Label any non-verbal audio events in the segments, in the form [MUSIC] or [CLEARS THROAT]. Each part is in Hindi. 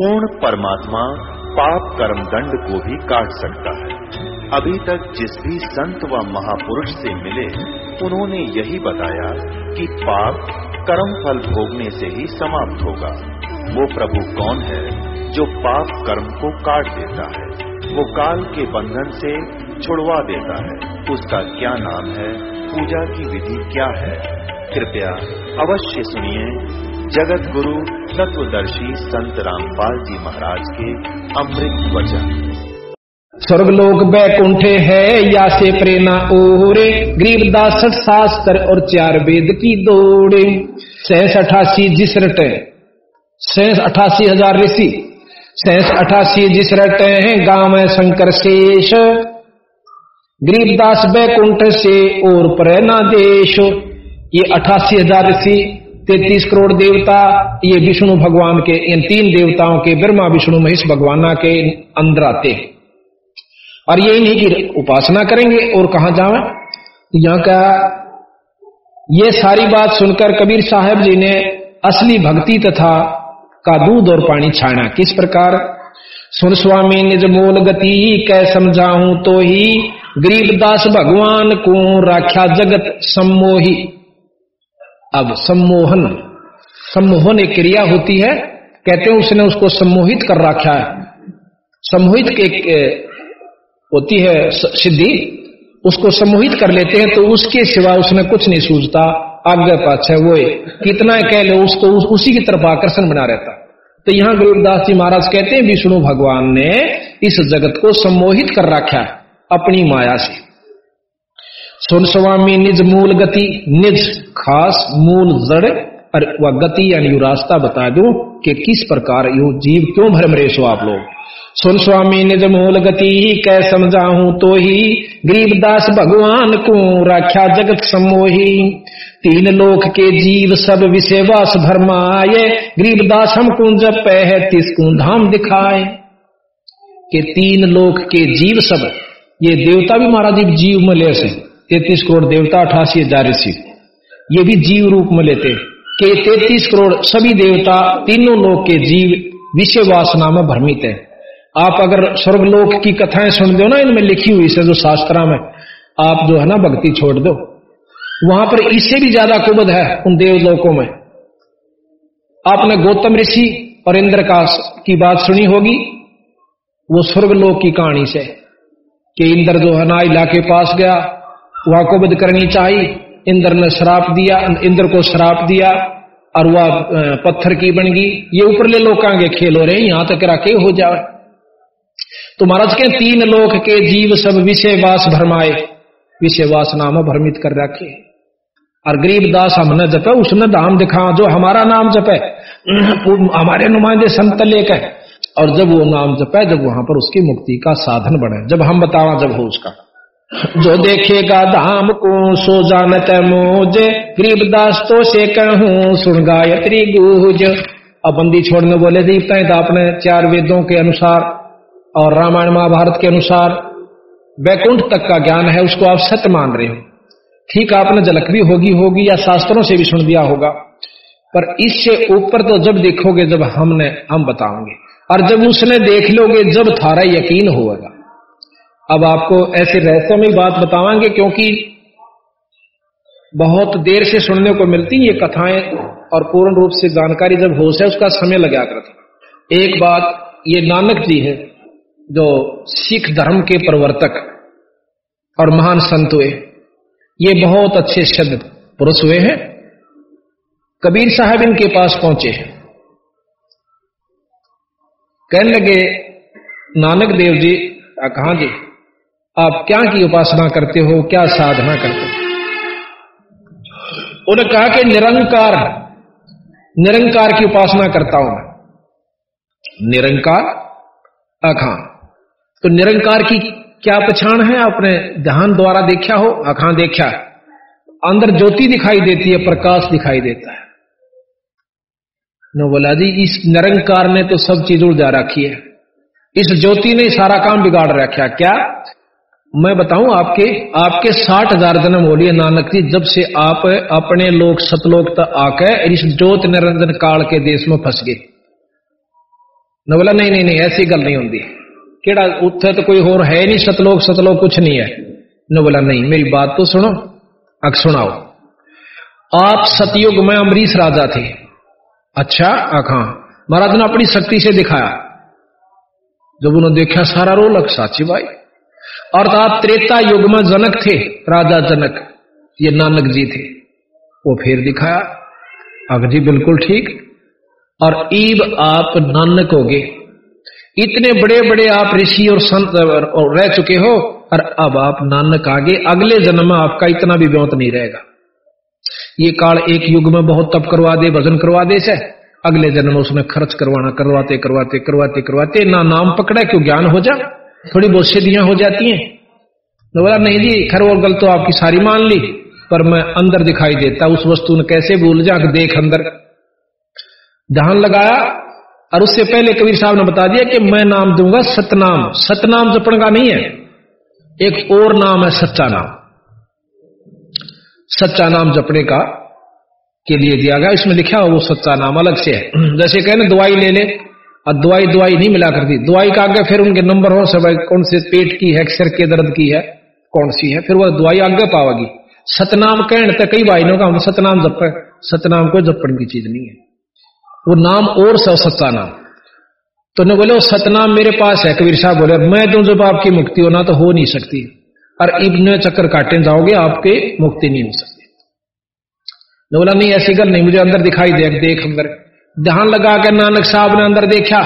पूर्ण परमात्मा पाप कर्म दंड को भी काट सकता है। अभी तक जिस भी संत व महापुरुष से मिले, उन्होंने यही बताया कि पाप कर्म फल भोगने से ही समाप्त होगा। वो प्रभु कौन है जो पाप कर्म को काट देता है? वो काल के बंधन से छुड़वा देता है। उसका क्या नाम है? पूजा की विधि क्या है? कृपया अवश्य सुनिए जगत गुरु तत्वदर्शी संत रामपाल जी महाराज के अमृत वचन। स्वर्गलोक बैकुंठे है या से प्रेरणा ओरे, गरीबदास शास्त्र और चार वेद की दौड़े। सहस अठासी जिस रटे सहस अठासी हज़ार ऋषि सहस अठासी जिस रटे हैं, गाँव है शंकर शेष। गरीबदास बैकुंठ से और प्रेरणा देश। ये अठासी हज़ार ऋषि तैतीस करोड़ देवता, ये विष्णु भगवान के, इन तीन देवताओं के, ब्रह्मा, विष्णु, महेश, भगवाना के अंदर आते हैं। और ये इन्हीं की उपासना करेंगे, और कहा जावे यहाँ का ये सारी बात सुनकर कबीर साहब जी ने असली भक्ति तथा का दूध और पानी छाना किस प्रकार? सुन स्वामी, निज मोल गति कै समझाऊ तो ही, गरीबदास भगवान को राख्या जगत सम्मोही। अब सम्मोहन सम्मोहन एक क्रिया होती है कहते हैं उसने उसको सम्मोहित कर रखा है। सम्मोहित के होती है सिद्धि उसको सम्मोहित कर लेते हैं तो उसके सिवा उसने कुछ नहीं सूझता। आगे पाछे वो कितना कह लो उसको उस, उसी की तरफ़ आकर्षण बना रहता। तो यहाँ गुरुदास जी महाराज कहते हैं विष्णु भगवान ने इस जगत को सम्मोहित कर रखा है अपनी माया से। सुन स्वामी, निज मूल गति, निज खास मूल जड़ और वह गति यानी यू रास्ता बता दो कि किस प्रकार यो जीव क्यों भरम रहे सो आप लोग। सुन स्वामी, निज मूल गति, कै समझाऊं तो ही गरीबदास भगवान को राख्या जगत समोही तीन लोक के जीव सब विषय वास भरमाए गरीबदास हम कुंज है तिसकू धाम दिखाए। के तीन लोक के जीव सब, ये देवता भी महाराज जीव मलय से तैतीस करोड़ देवता अठासी हज़ार ऋषि। ये भी जीव रूप में लेते कि तैतीस करोड़ सभी देवता तीनों लोक के जीव विषय वासना में भ्रमित है। आप अगर स्वर्गलोक की कथाएँ सुन दो ना, इनमें लिखी हुई से जो शास्त्रा में, आप जो है ना भक्ति छोड़ दो। वहाँ पर इससे भी ज़्यादा कुबद है उन देवलोकों में। आपने गौतम ऋषि और इंद्र की बात सुनी होगी, वो स्वर्गलोक की कहानी से, कि इंद्र जो है ना इलाके पास गया वहाँ को बद करनी चाहिए। इंद्र ने श्राप दिया, इंद्र को श्राप दिया, और वह पत्थर की बन गई। ये ऊपरले लोग के खेल हो रहे यहाँ तक रखे हो जाए। तो महाराज के तीन लोक के जीव सब विषय वास भरमाए। विषय वास नाम भ्रमित कर रखे। और गरीब दास हमने जपे उसने धाम दिखा, जो हमारा नाम जपे हमारे नुमाइंदे संत लेक है और जब वो नाम जपे, जब वहाँ पर उसकी मुक्ति का साधन बने। जब हम बतावा, जब हो उसका। जो देखेगा धाम को, सो जानत मोजे। गरीबदास तो से कहूँ, सुन गायत्री गुज। अब बंदी छोड़ने बोले दीपता है तो आपने चार वेदों के अनुसार और रामायण महाभारत के अनुसार वैकुंठ तक का ज्ञान है, उसको आप सत्य मान रहे हो। ठीक आपने झलक भी होगी होगी, या शास्त्रों से भी सुन दिया होगा। पर इससे ऊपर तो जब देखोगे, जब हमने, हम बताओगे। और जब उसने देख लोगे, जब थारा यकीन होगा। अब आपको ऐसे रहस्यमय बात बतावांगे, क्योंकि बहुत देर से सुनने को मिलती ये कथाएँ, और पूर्ण रूप से जानकारी जब हो से उसका समय लगा करता एक बात, ये नानक जी है, जो सिख धर्म के प्रवर्तक और महान संत हुए। ये बहुत अच्छे शब्द पुरुष हुए हैं। कबीर साहब इनके पास पहुँचे हैं। कहने लगे, नानक देव जी, कहा जी? आप क्या की उपासना करते हो, क्या साधना करते हो? उन्होंने कहा कि निरंकार निरंकार की उपासना करता हूँ मैं। निरंकार अखां। तो निरंकार की क्या पछाण है? आपने ध्यान द्वारा देखा हो, अखां देखा अंदर ज्योति दिखाई देती है, प्रकाश दिखाई देता है। नो बोला जी, इस निरंकार ने तो सब चीज़ उड़ जा रखी है। इस ज्योति ने सारा काम बिगाड़ रखा क्या? मैं बताऊँ आपके आपके साठ हज़ार जन्म हो लिए नानक जी, जब से आप अपने लोग सतलोक तक आकर इस ज्योत निरंजन काल के देश में फंस गए। न बोला, नहीं नहीं नहीं, ऐसी गल नहीं होती केड़ा उत्थे तो कोई और है नहीं, सतलोक सतलोक कुछ नहीं है। न बोला, नहीं, मेरी बात तो सुनो अक सुनाओ। आप सतयुग में अमरीश राजा थे। अच्छा आखा महाराज ने अपनी शक्ति से दिखाया। जब उन्होंने देखा, सारा रोलक, साची भाई। और तो आप त्रेता युग में जनक थे राजा जनक ये नानक जी थे। वो फिर दिखाया अग जी बिल्कुल ठीक। और ईब आप नानक हो गए। इतने बड़े बड़े आप ऋषि और संत रह चुके हो, और अब आप नानक आगे अगले जन्म में आपका इतना भी व्योत नहीं रहेगा। ये काल एक युग में बहुत तप करवा दे, भजन करवा दे, से। अगले जन्म उसने खर्च करवाना, करवाते करवाते करवाते करवाते, ना नाम पकड़ा, क्यों ज्ञान हो जा। थोड़ी बहुत सिद्धियाँ हो जाती हैं। तो बोला, नहीं जी, खर और गल तो आपकी सारी मान ली, पर मैं अंदर दिखाई देता, उस वस्तु ने कैसे भूल जा देख अंदर। ध्यान लगाया, और उससे पहले कबीर साहब ने बता दिया कि मैं नाम दूँगा सतनाम। सतनाम जपण का नहीं है, एक और नाम है सच्चा नाम। सच्चा नाम जपने का के लिए दिया गया, इसमें लिखा हो वो सच्चा नाम अलग से है। [CLEARS THROAT] जैसे कहने दवाई ले ले और दवाई दवाई नहीं मिला करती। दवाई का आगे फिर उनके नंबर हो, सब कौन से पेट की है, सिर के दर्द की है, कौन सी है, फिर वह दवाई आगे पावेगी। सतनाम तक कई भाई का हम सतनाम जप, सतनाम को जपण की चीज़ नहीं है। वो नाम और स सच्चा नाम तो ने बोले सतनाम मेरे पास है। कबीर साहब बोले, मैं तो जब आपकी मुक्ति होना तो हो नहीं सकती। और इब्न चक्कर काटे जाओगे, आपके मुक्ति नहीं हो सकती। बोला, नहीं, ऐसी गल नहीं, मुझे अंदर दिखाई दे, देख अंदर। ध्यान लगा कर नानक साहब ने अंदर देखा।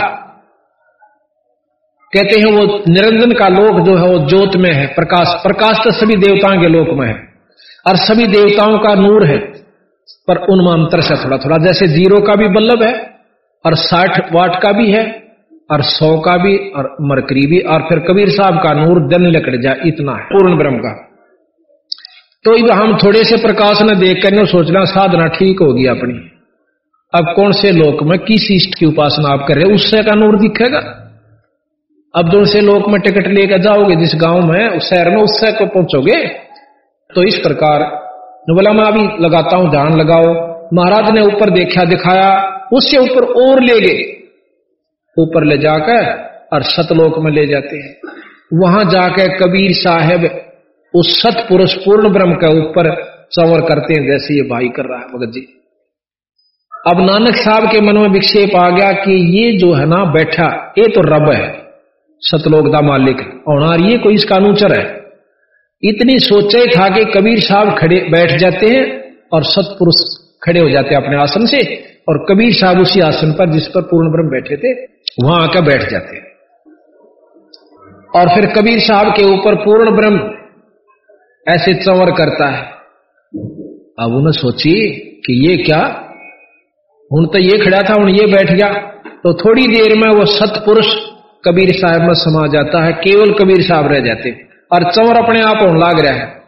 कहते हैं, वो निरंजन का लोक जो है, वो ज्योत में है, प्रकाश। प्रकाश तो सभी देवताओं के लोक में है। और सभी देवताओं का नूर है। पर उनमें अंतर से थोड़ा थोड़ा, जैसे ज़ीरो का भी बल्लभ है, और साठ वाट का भी है, और सौ का भी, और मरकरी भी, और फिर कबीर साहब का नूर दन लकड़ जाए, इतना है, पूर्ण ब्रह्म का। तो हम थोड़े से प्रकाश ने देख कर सोचना, साधना ठीक होगी अपनी। अब कौन से लोक में किस इष्ट की उपासना आप कर रहे हो? उससे का नूर दिखेगा। अब जो से लोक में टिकट लेकर जाओगे, जिस गाँव में, उस शहर में, उससे को पहुंचोगे तो इस प्रकार बोला मैं अभी लगाता हूँ, ध्यान लगाओ। महाराज ने ऊपर देखा, दिखाया, उससे ऊपर और ले गए। ऊपर ले जाकर और सतलोक में ले जाते हैं। वहाँ जाकर कबीर साहेब उस सतपुरुष पूर्ण ब्रह्म के ऊपर चवर करते हैं, जैसे ये भाई कर रहा है, भगत जी। अब नानक साहब के मन में विक्षेप आ गया कि ये जो है ना बैठा, ये तो रब है, सतलोक का मालिक, और ये कोई इसका अनुचर है। इतनी सोचे था कि कबीर साहब खड़े बैठ जाते हैं और सतपुरुष खड़े हो जाते हैं अपने आसन से, और कबीर साहब उसी आसन पर जिस पर पूर्ण ब्रह्म बैठे थे, वहाँ आकर बैठ जाते हैं। और फिर कबीर साहब के ऊपर पूर्ण ब्रह्म ऐसे चंवर करता है। अब उन्हें सोची कि ये क्या हूँ तो ये खड़ा था हूँ ये बैठ गया। तो थोड़ी देर में वो सतपुरुष कबीर साहब में समा जाता है, केवल कबीर साहब रह जाते। और चंवर अपने आप होने लाग रहा है।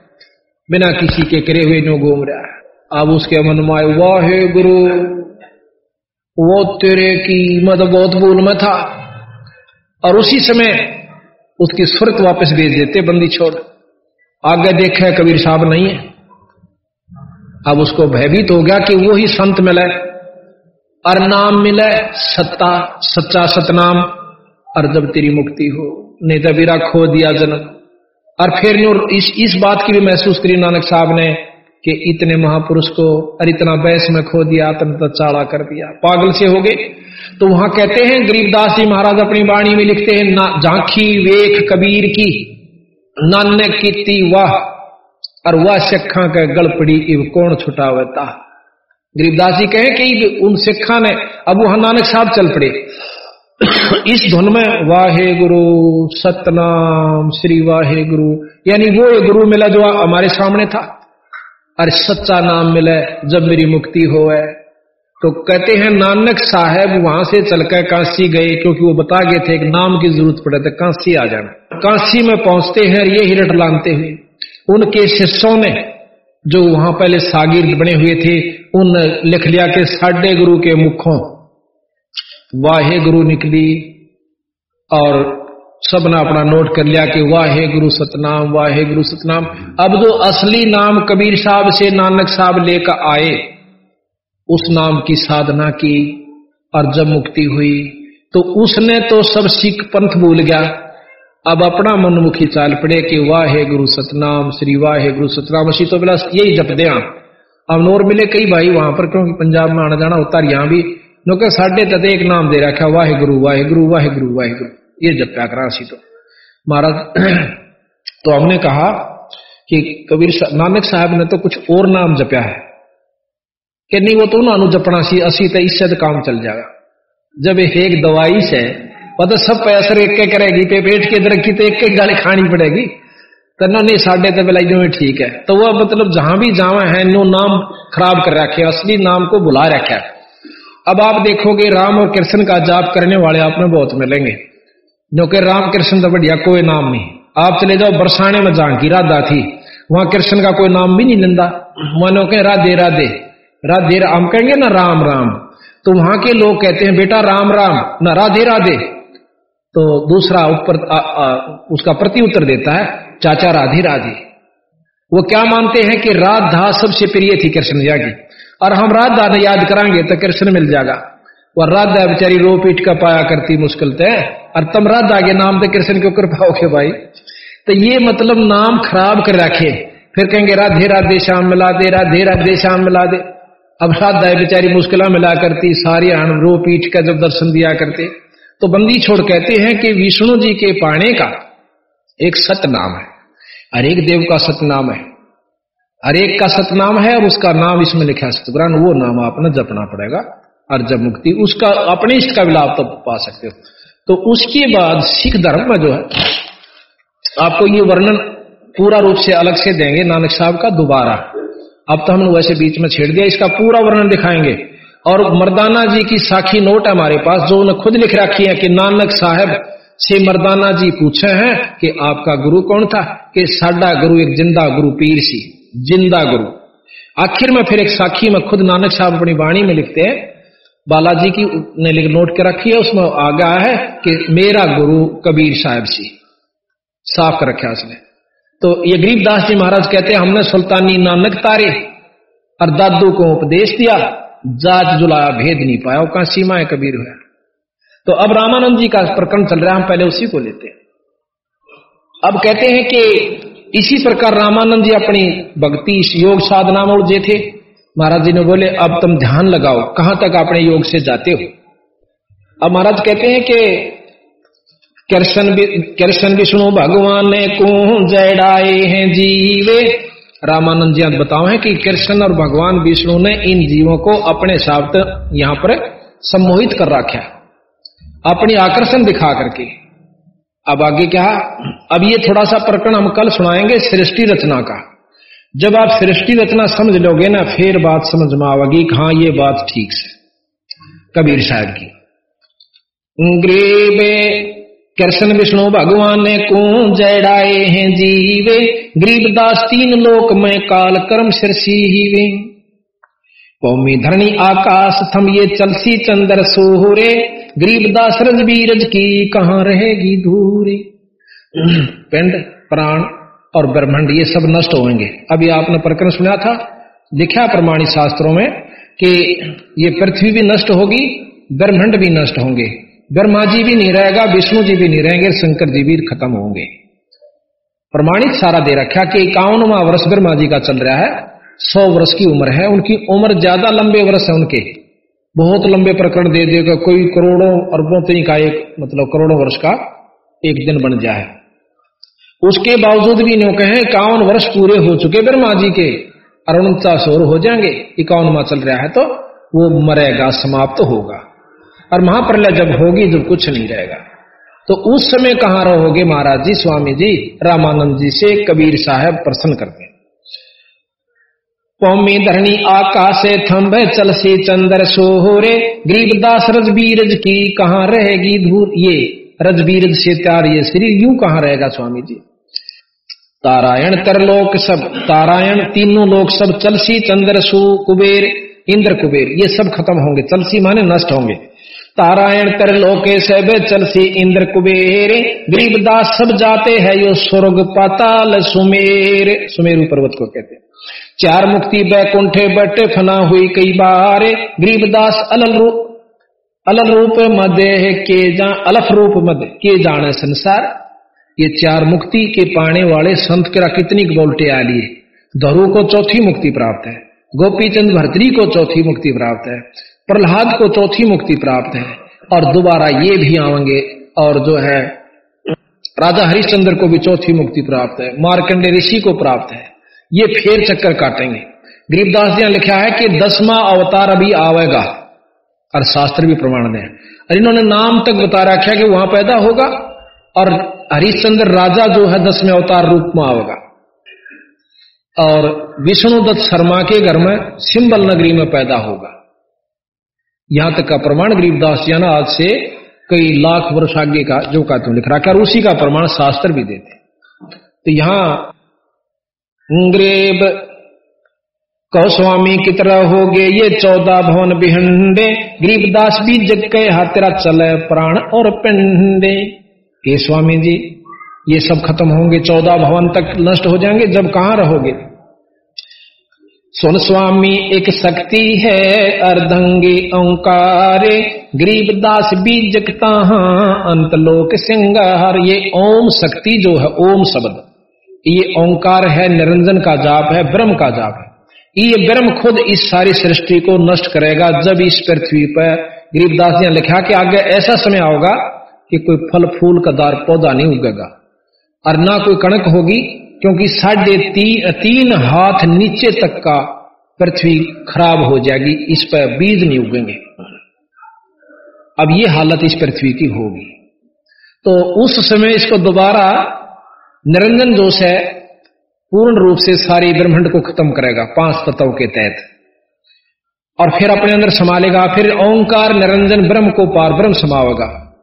बिना किसी के करे हुए नो घूम रहा है। अब उसके मन में वाहे गुरु वो तेरे की मत बहुत भूल में था। और उसी समय उसकी सुरत वापस भेज देते, बंदी छोड़। आगे देखे कबीर साहब नहीं है। अब उसको भयभीत हो गया कि वो ही संत मिले और नाम मिले सत्ता, सच्चा सतनाम और जब तेरी मुक्ति हो नहीं तो खो दिया जन्म और फिर इस इस बात की भी महसूस करी नानक साहब ने कि इतने महापुरुष को और इतना बैस में खो दिया चाड़ा कर दिया। पागल से हो गए। तो वहाँ कहते हैं गरीबदास जी महाराज अपनी वाणी में लिखते हैं, ना झांकी वेख कबीर की नाने कीती वाह, और वह सिखा के गलपड़ी इव कौन छुटावता? गरीबदास जी कहे कि उन सिखा ने अब नानक साहब चल पड़े। इस धुन में वाहे गुरु सतनाम, श्री वाहे गुरु यानी वो गुरु मिला जो हमारे सामने था। अरे सच्चा नाम मिले, जब मेरी मुक्ति हो है तो कहते हैं, नानक साहब वहाँ से चलकर काशी गए, क्योंकि वो बता गए थे एक नाम की ज़रूरत पड़े तो काशी आ जाना। काशी में पहुँचते हैं ये हिरट लानते हुए। उनके शिष्यों ने जो वहाँ पहले सागिर्द बने हुए थे, उन लिख लिया के साढ़े गुरु के मुखों, वाहे गुरु निकली, और सबने अपना नोट कर लिया कि वाहे गुरु सतनाम, वाहे गुरु सतनाम। अब जो असली नाम कबीर साहब से नानक साहब लेकर आए, उस नाम की साधना की और जब मुक्ति हुई तो उसने तो सब सिख पंथ भूल गया। अब अपना मनमुखी चाल पड़े कि वाहे गुरु सतनाम, श्री वाहे गुरु सतनाम। असी तो बिला यही जप दे अब नोर मिले कई भाई वहाँ पर, क्योंकि पंजाब में आना जाना होता यहाँ भी। क्योंकि साढ़े तक एक नाम दे रखा, वाहे गुरु वाहे गुरु वाहे गुरु वाहे गुरु। ये जप्या करा असी तो। महाराज [CLEARS THROAT] तो हमने कहा कि कबीर नानक साहब ने तो कुछ और नाम जपया है। कि नहीं, वो तो उन्होंने जपना सी, असी तो इससे तो काम चल जाएगा। जब एक दवाई से तो सब असर एक करेगी, पे पेट के दरख्ती तो एक एक गाली खानी पड़ेगी। तो ना नहीं, साढ़े तो बिलाई में ठीक है। तो वह मतलब जहाँ भी जावा है नो नाम खराब कर रखे असली नाम को बुला रखा अब आप देखोगे, राम और कृष्ण का जाप करने वाले आप में बहुत मिलेंगे। जो कि राम कृष्ण तो बढ़िया कोई नाम नहीं। आप चले जाओ बरसाने में जहाँ की, राधा थी। वहाँ कृष्ण का कोई नाम भी नहीं लेंदा। मानो के राधे राधे राधे हम कहेंगे ना, राम राम। तो वहाँ के लोग कहते हैं, बेटा, राम राम, ना, राधे राधे। तो दूसरा ऊपर उसका प्रति उत्तर देता है, चाचा राधे राधे। वो क्या मानते हैं कि राधा सबसे प्रिय थी कृष्ण जी की और हम राधा ने याद कराएँगे तो कृष्ण मिल जाएगा। और राधा बेचारी रो पीट का पाया करती मुश्किल तय और तुम राधा के नाम तो कृष्ण क्यों कर पाओगे भाई। तो ये मतलब नाम खराब कर रखे। फिर कहेंगे, राधे राधे श्याम मिला दे, राधे राधे श्याम मिला दे। अब श्राद्धा बेचारी मुश्किल मिला करती, सारी रो पीठ का जब दर्शन दिया करते। तो बंदी छोड़ कहते हैं कि विष्णु जी के पाने का एक सतनाम है। हर एक देव का सतनाम है। हर एक का सतनाम है और उसका नाम इसमें लिखा है सतग्रान वो नाम आपने जपना पड़ेगा। और जब मुक्ति, उसका अपने इष्ट का लाभ तो पा सकते हो। तो उसके बाद सिख धर्म में जो है, आपको ये वर्णन पूरा रूप से अलग से देंगे। नानक साहब का दोबारा। अब तो हमने वैसे बीच में छेड़ दिया, इसका पूरा वर्णन दिखाएँगे। और मर्दाना जी की साखी नोट है हमारे पास, जो उन्हें खुद लिख रखी है कि नानक साहब से मर्दाना जी पूछे हैं कि आपका गुरु कौन था? कि साडा गुरु एक ज़िंदा गुरु पीर सी, ज़िंदा गुरु। आखिर में फिर एक साखी में खुद नानक साहब अपनी वाणी में लिखते हैं, बालाजी की ने लिख नोट के रखी है, उसमें आ गया है कि मेरा गुरु कबीर साहब सी। साफ़ कर रखा उसने। तो ये गरीबदास जी महाराज कहते हैं, हमने सुल्तानी नानक तारे और दादू को उपदेश दिया जात जुलाया भेद नहीं पाया, वो सीमा है कबीर हुआ तो अब रामानंद जी का प्रकरण चल रहा है, हम पहले उसी को लेते हैं। अब कहते हैं कि इसी प्रकार रामानंद जी अपनी भक्ति योग साधना में उलझे थे। महाराज जी ने बोले, अब तुम ध्यान लगाओ, कहाँ तक अपने योग से जाते हो? अब महाराज कहते हैं कि कृष्ण कृष्ण विष्णु भगवान ने को जड़ाए हैं जीवे रामानंद जी बताओ है कि कृष्ण और भगवान विष्णु ने इन जीवों को अपने साथ यहाँ पर सम्मोहित कर रखा अपनी आकर्षण दिखा करके। अब आगे क्या अब ये थोड़ा सा प्रकरण हम कल सुनाएँगे सृष्टि रचना का। जब आप सृष्टि रचना समझ लोगे ना, फिर बात समझ में आवेगी हाँ ये बात ठीक से। कबीर साहब की। कृष्ण विष्णु भगवान ने को जड़ाए हैं जीवे गरीबदास तीन लोक में काल कर्म सिरसी वे कौमी धरणी आकाश थम ये चलसी चंद्र सोहरे गरीबदास रज बीरज की कहाँ रहेगी धूरे। पिंड, प्राण और ब्रह्मंड ये सब नष्ट होंगे अभी आपने प्रकरण सुना था लिखा प्रमाणित शास्त्रों में कि ये पृथ्वी भी नष्ट होगी, ब्रह्मंड भी नष्ट होंगे। ब्रह्मा जी भी नहीं रहेगा, विष्णु जी भी नहीं रहेंगे, शंकर जी भी खत्म होंगे। प्रमाणित सारा दे रखा कि इक्यावनवा वर्ष ब्रह्मा जी का चल रहा है, सौ वर्ष की उम्र है, उनकी उम्र ज़्यादा लंबे वर्ष है उनके। बहुत लंबे प्रकरण दे देगा कोई करोड़ों अरबों तीन का एक मतलब करोड़ों वर्ष का एक दिन बन जाए। उसके बावजूद भी नो कहें, इक्यावन वर्ष पूरे हो चुके ब्रह्मा जी के उनचास और हो जाएँगे। इक्यावनवा चल रहा है तो वो मरेगा, समाप्त तो होगा। और महाप्रलय जब होगी जब कुछ नहीं रहेगा। तो उस समय कहाँ रहोगे महाराज जी, स्वामी जी? रामानंद जी से कबीर साहब प्रश्न करते पौमी धरणी आकाश थम्भ चल से चंद्र सोहरे, गरीबदास रजबीरज की कहाँ रहेगी धूर ये रजबीरज से त्यार ये शरीर यूँ कहाँ रहेगा स्वामी जी? तारायण तरलोक सब, तारायण तीनों लोक सब, चलसी चंद्र सु कुबेर, इंद्र कुबेर, ये सब खत्म होंगे। चलसी माने नष्ट होंगे। तारायण कर लोके सब चलसी इंद्र कुबेर। गरीबदास सब जाते हैं यो स्वर्ग पाताल सुमेर। सुमेरु पर्वत को कहते हैं। चार मुक्ति बैकुंठे बटे फना हुई कई बार। गरीबदास अलल रूप अलल रूप मध्य के जा, अलफ रूप मध्य के जाने संसार। ये चार मुक्ति के पाने वाले संत के कितनी बोल्टे आ लिए। धरु को चौथी मुक्ति प्राप्त है। गोपीचंद भरतरी को चौथी मुक्ति प्राप्त है। प्रहलाद को चौथी मुक्ति प्राप्त है और दोबारा ये भी आवेंगे और जो है, राजा हरिश्चंद्र को भी चौथी मुक्ति प्राप्त है, मार्कंडे ऋषि को प्राप्त है। ये फेर चक्कर काटेंगे। गरीबदास जी ने लिखा है कि दसवां अवतार अभी आवेगा। और शास्त्र भी प्रमाण दे और इन्होंने नाम तक बता रखा कि वहाँ पैदा होगा और हरिश्चंद्र राजा जो है दसवें अवतार रूप में आवेगा। और विष्णुदत्त शर्मा के घर में सिंबल नगरी में पैदा होगा। यहाँ तक का प्रमाण गरीबदास जी आज से कई लाख वर्ष आगे का, जो का तुम लिख रहा है उसी का प्रमाण शास्त्र भी देते तो यहाँ ग्रेब स्वामी की तरह हो गए, ये चौदह भवन बिहंडे गरीबदास भी जग के हाथेरा चले प्राण और पिंडे। के स्वामी जी, ये सब खत्म होंगे, चौदह भवन तक नष्ट हो जाएँगे, जब कहाँ रहोगे? सुन स्वामी, एक शक्ति है अर्धंगी ओंकारे। गरीबदास भी जगता अंतलोक सिंगार। ये ओम शक्ति जो है, ओम शब्द। ये ओंकार है, निरंजन का जाप है, ब्रह्म का जाप है। ये ब्रह्म खुद इस सारी सृष्टि को नष्ट करेगा, जब इस पृथ्वी पर गरीबदास ने लिखा कि आगे ऐसा समय आओगा कि कोई फल, फूल का दार, पौधा नहीं उगेगा। और ना कोई कणक होगी क्योंकि साढ़े ती, तीन हाथ नीचे तक का पृथ्वी खराब हो जाएगी इस पर बीज नहीं उगेंगे। अब ये हालत इस पृथ्वी की होगी। तो उस समय इसको दोबारा निरंजन जोश है पूर्ण रूप से सारी ब्रह्मांड को खत्म करेगा पाँच तत्वों के तहत। और फिर अपने अंदर संभालेगा फिर ओंकार निरंजन ब्रह्म को पार ब्रह्म समावेगा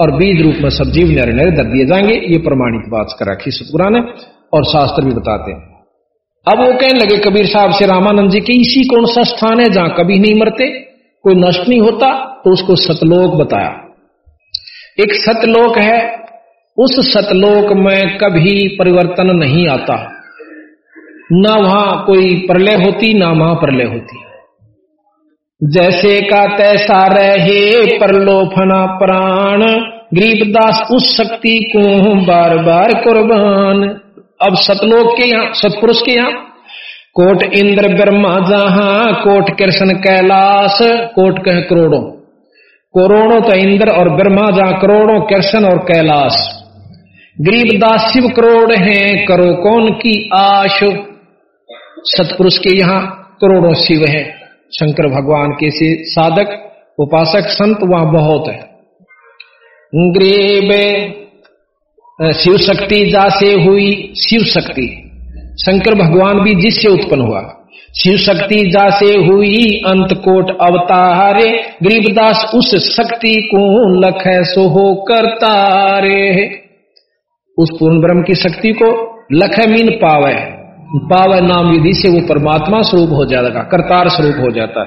और बीज रूप में सब जीव नर नर दर दिए जाएँगे। ये प्रमाणित बात कर रखी सतपुरा ने। और शास्त्र भी बताते हैं। अब वो कहने लगे, कबीर साहब से रामानंद जी के इसी कौन सा स्थान है जहाँ कभी नहीं मरते? कोई नष्ट नहीं होता तो उसको सतलोक बताया। एक सतलोक है, उस सतलोक में कभी परिवर्तन नहीं आता। ना वहाँ कोई प्रलय होती, ना वहाँ प्रलय होती। जैसे का तैसा रहे परलोफना प्राण, गरीबदास उस शक्ति को बार बार कुर्बान। अब सतलोक के यहाँ, सतपुरुष के यहाँ, कोट इंद्र ब्रह्मा जहाँ, कोट कृष्ण कैलाश, कोट कह करोड़ों। करोड़ों तो इंद्र और ब्रह्मा जहाँ करोड़ों कृष्ण और कैलाश। गरीब दास शिव करोड़ हैं, करो कौन की आश? सतपुरुष के यहाँ करोड़ों शिव हैं। शंकर भगवान के से साधक, उपासक, संत वहाँ बहुत है। ग्रेब शिव शक्ति जा से हुई शिव शक्ति शंकर भगवान भी जिससे उत्पन्न हुआ। शिव शक्ति जा से हुई अंत कोट अवतारे, गरीबदास उस शक्ति को लख सो हो करतारे। उस पूर्ण ब्रह्म की शक्ति को लख मीन पावे। पावन नाम विधि से वो परमात्मा स्वरूप हो जाएगा करतार स्वरूप हो जाता। है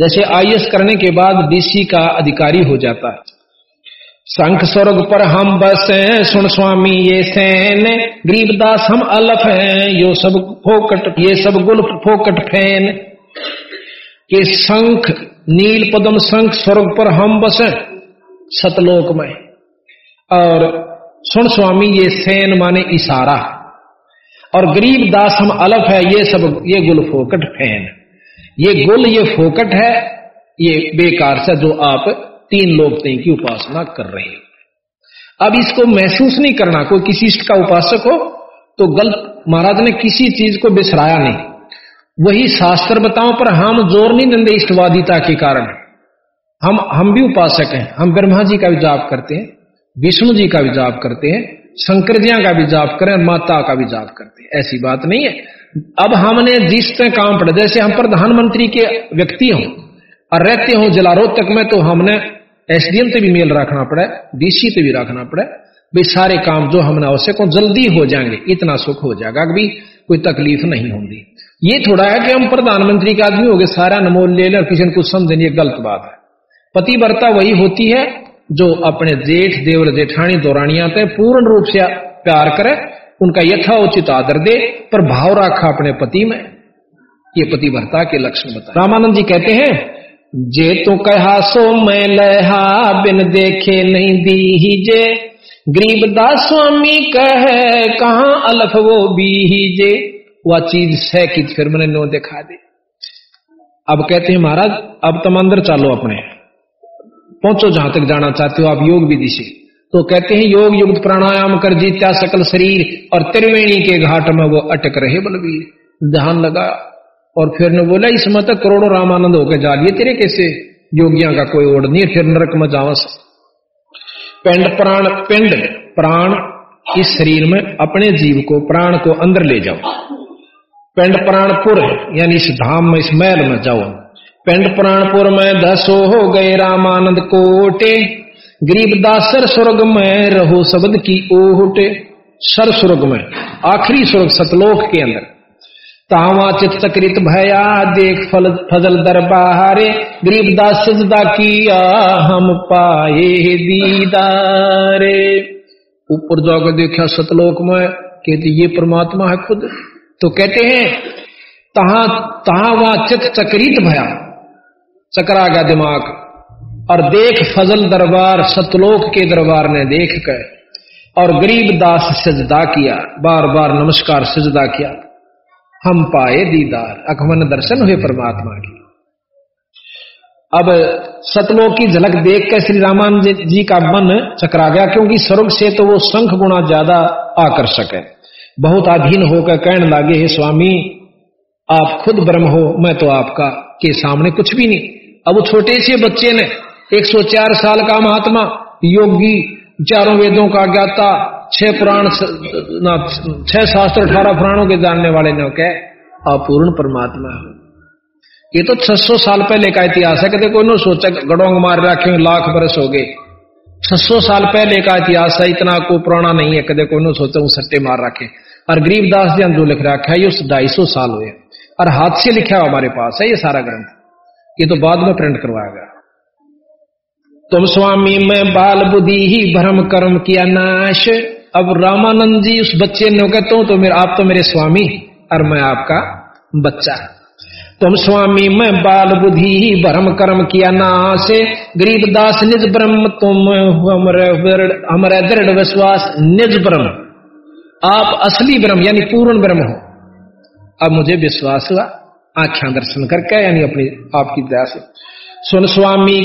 जैसे आई करने के बाद डीसी का अधिकारी हो जाता। है शंख स्वर्ग पर हम बस। सुन स्वामी, ये सैन, गरीबदास हम अलफ हैं। यो सब फोकट, ये सब गुल फोकट फ़ैन। के शंख, नील पदम शंख स्वर्ग पर हम बस सतलोक में और सुन स्वामी, ये सैन माने इशारा। और गरीब दास हम अलफ है, ये सब, ये गुल फोकट फ़ैन। ये गुल, ये फोकट है, ये बेकार से जो आप तीन लोग की उपासना कर रहे अब इसको महसूस नहीं करना, कोई किसी इष्ट का उपासक हो तो गलत, महाराज ने किसी चीज़ को बिसराया नहीं। वही शास्त्र बताओ पर हम ज़ोर नहीं देंगे इष्टवादिता के कारण। हम हम भी उपासक हैं, हम ब्रह्मा जी का भी जाप करते हैं, विष्णु जी का भी जाप करते हैं, शंकर जिया का भी जाप करें माता का भी जाप करते हैं। ऐसी बात नहीं है। अब हमने जिस तरह काम पड़े जैसे हम प्रधानमंत्री के व्यक्ति हों और रहते हो जलारोध तक में तो हमने एसडीएम से भी मेल रखना पड़े डीसी से भी रखना पड़े। भाई सारे काम जो हमने आवश्यक हो, जल्दी हो जाएँगे, इतना सुख हो जाएगा। कभी कोई तकलीफ़ नहीं होगी। ये थोड़ा है कि हम प्रधानमंत्री के आदमी हो गए, सारा नमोल ले लें और किसी ने कुछ समझे गलत बात है। पतिव्रता वही होती है जो अपने जेठ, देवर, जेठानी, दौरानिया पे पूर्ण रूप से प्यार करे, उनका यथाउचित आदर दे पर भाव रखा अपने पति में। ये पति भरता के लक्षण बता रामानंद जी कहते हैं जे तो कहा सो मैं लहा, बिन देखे नहीं दी ही जे। गरीबदास स्वामी कह, कहा अलफ वो भी ही जे। वह चीज़ सह की फिर मैंने नो दिखा दे। अब कहते हैं, महाराज, अब तुम अंदर चालो अपने। पहुंचो जहाँ तक जाना चाहते हो, आप योग विधि से। तो कहते हैं, योग युक्त प्राणायाम कर जीत्या सकल शरीर और त्रिवेणी के घाट में वो अटक रहे बलवीर। ध्यान लगा और फिर ने बोला इस मत करोड़ों रामानंद होकर जा लिए तेरे कैसे? योगिया का कोई ओढ़ नहीं फिर नरक में जावस। पिंड प्राण पिंड। प्राण इस शरीर में अपने जीव को प्राण को अंदर ले जाओ। पिंड प्राणपुर। यानी इस धाम में इस महल में जाओ। पिंड प्राणपुर में दसो हो गए रामानंद कोटे। गरीबदास सर स्वर्ग में रहो शब्द की ओहटे। सर स्वर्ग में आखिरी स्वर्ग सतलोक के अंदर। तावा चित चक्रित भया, देख फल, फजल दरबारे। गरीब दास सजदा किया, हम पाए दीदारे। ऊपर जाकर देखा, सतलोक में कहते, ये परमात्मा है खुद। तो कहते हैं, तहा तहा वहाँ चित चक्रित भया। चकरा गया दिमाग। और देख फजल दरबार, सतलोक के दरबार ने देख कर, और गरीब दास सजदा किया बार बार नमस्कार सजदा किया। हम पाए दीदार अखमन दर्शन हुए परमात्मा की। अब सतलोक की झलक देख कर श्री रामान जी का मन चकरा गया, क्योंकि स्वर्ग से तो वो संख गुणा ज़्यादा आकर्षक है। बहुत अधीन होकर कहने लगे, हे स्वामी, आप खुद ब्रह्म हो, मैं तो आपका, के सामने कुछ भी नहीं। अब छोटे से बच्चे ने 104 साल का महात्मा, योगी चारों वेदों का ज्ञाता, छह पुराण छह शास्त्र, अठारह पुराणों के जानने वाले ने कह, अपूर्ण परमात्मा है। ये तो 600 साल पहले का इतिहास है कहते कोई नो सोचा गड़ोंग मार रखे, लाख बरस हो गए। 600 साल पहले का इतिहास है, इतना को पुराना नहीं है कदे कोई नो सोचा वो सट्टे मार रखे। और गरीबदास जी जो लिख रखा है, ये ढाई सौ साल हुए। और हाथ से लिखा हुआ हमारे पास, है ये सारा ग्रंथ। ये तो बाद में प्रिंट करवाया गया। तुम स्वामी, में बाल बुद्धि ही भ्रम कर्म किया नाश। अब रामानंद जी उस बच्चे ने कहते हो तो मेरे, आप तो मेरे स्वामी और मैं आपका बच्चा तुम स्वामी, में बाल बुद्धि ही भ्रम कर्म किया नाश। गरीब दास, निज ब्रह्म, तुम हमारे दृढ़ विश्वास, निज ब्रह्म। आप असली ब्रह्म, यानी पूर्ण ब्रह्म हो। अब मुझे विश्वास हुआ आख्या दर्शन करके, यानी अपनी आपकी दया से। सुन स्वामी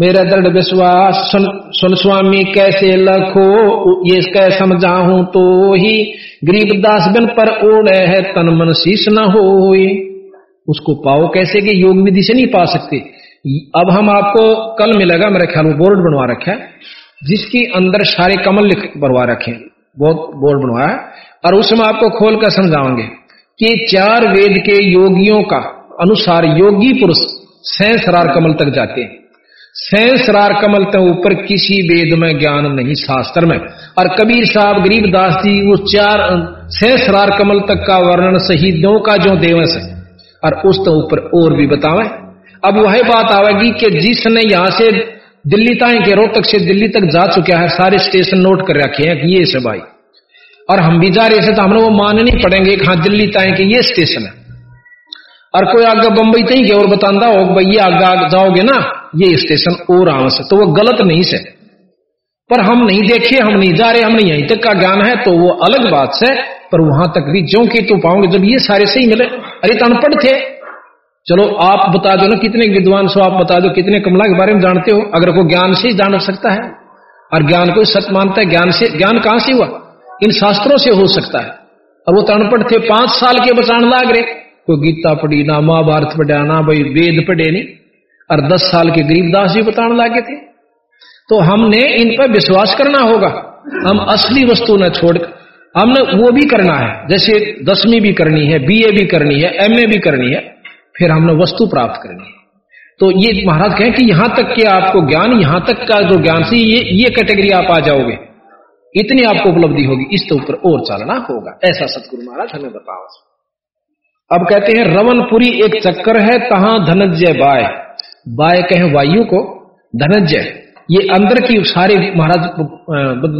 मेरा दृढ़ विश्वास, सुन सुन स्वामी, कैसे लखो? ये कह समझाऊं तो ही गरीब दास बिन पर ओढ़ है, तन मन शीश न हो उसको पाओ कैसे कि योग विधि से नहीं पा सकते? अब हम आपको कल मिलेगा, मेरे ख्याल में बोर्ड बनवा रखा है, जिसके अंदर सारे कमल लिख, बनवा रखे बहुत बोर्ड बनवाया और उसमें आपको खोल कर समझाओगे कि चार वेद के योगियों का अनुसार योगी पुरुष सहसरार कमल तक जाते हैं। सहसरार कमल तक ऊपर किसी वेद में ज्ञान नहीं, शास्त्र में। और कबीर साहब गरीबदास जी, वो चार सहसरार कमल तक का वर्णन शहीदों का जो देवस है और उस तो ऊपर और भी बतावे। अब वही बात आवेगी कि जिसने यहाँ से दिल्ली तक के रोहतक से दिल्ली तक जा चुका है, सारे स्टेशन नोट कर रखे हैं ये सब भाई। और हम भी जा रहे थे तो हमने वो मानने पड़ेंगे हाँ दिल्ली तय के ये स्टेशन है। और कोई आगे बंबई तय के और बताता हो भाई ये आगे आगे जाओगे ना, ये स्टेशन और आवस तो वो गलत नहीं से। पर हम नहीं देखे, हम नहीं जा रहे हमने यहीं तक का ज्ञान है तो वो अलग बात से, पर वहाँ तक भी जो की तो पाओगे, जब ये सारे सही मिले। अरे तो अनपढ़ थे। चलो, आप बता दो ना कितने विद्वान सो, आप बता दो कितने कमला के बारे में जानते हो, अगर कोई ज्ञान से ही जान सकता है। और ज्ञान को सत्य मानता है, ज्ञान से, ज्ञान कहाँ से हुआ? इन शास्त्रों से हो सकता है। और वो तनपट थे, पाँच साल के बचान लाग रहे। कोई गीता पढ़ी, ना महाभारत पढ़ा ना भाई वेद पढ़े नहीं और दस साल के गरीबदास जी बताने लागे थे। तो हमने इन पर विश्वास करना होगा। हम असली वस्तु न छोड़ हमने वो भी करना है। जैसे दसवीं भी करनी है, बीए भी करनी है, एमए भी करनी है, फिर हमने वस्तु प्राप्त करनी है। तो ये महाराज कहें कि यहाँ तक के आपको ज्ञान, यहाँ तक का जो ज्ञान से, ये ये कैटेगरी आप आ जाओगे। इतनी आपको उपलब्धि होगी, इस तो ऊपर और चलना होगा। ऐसा सतगुरु महाराज हमें बताओ। अब कहते हैं रवनपुरी एक चक्कर है, तहां धनजय बाय। बाय कहें वायु को, धनजय। ये अंदर की सारे महाराज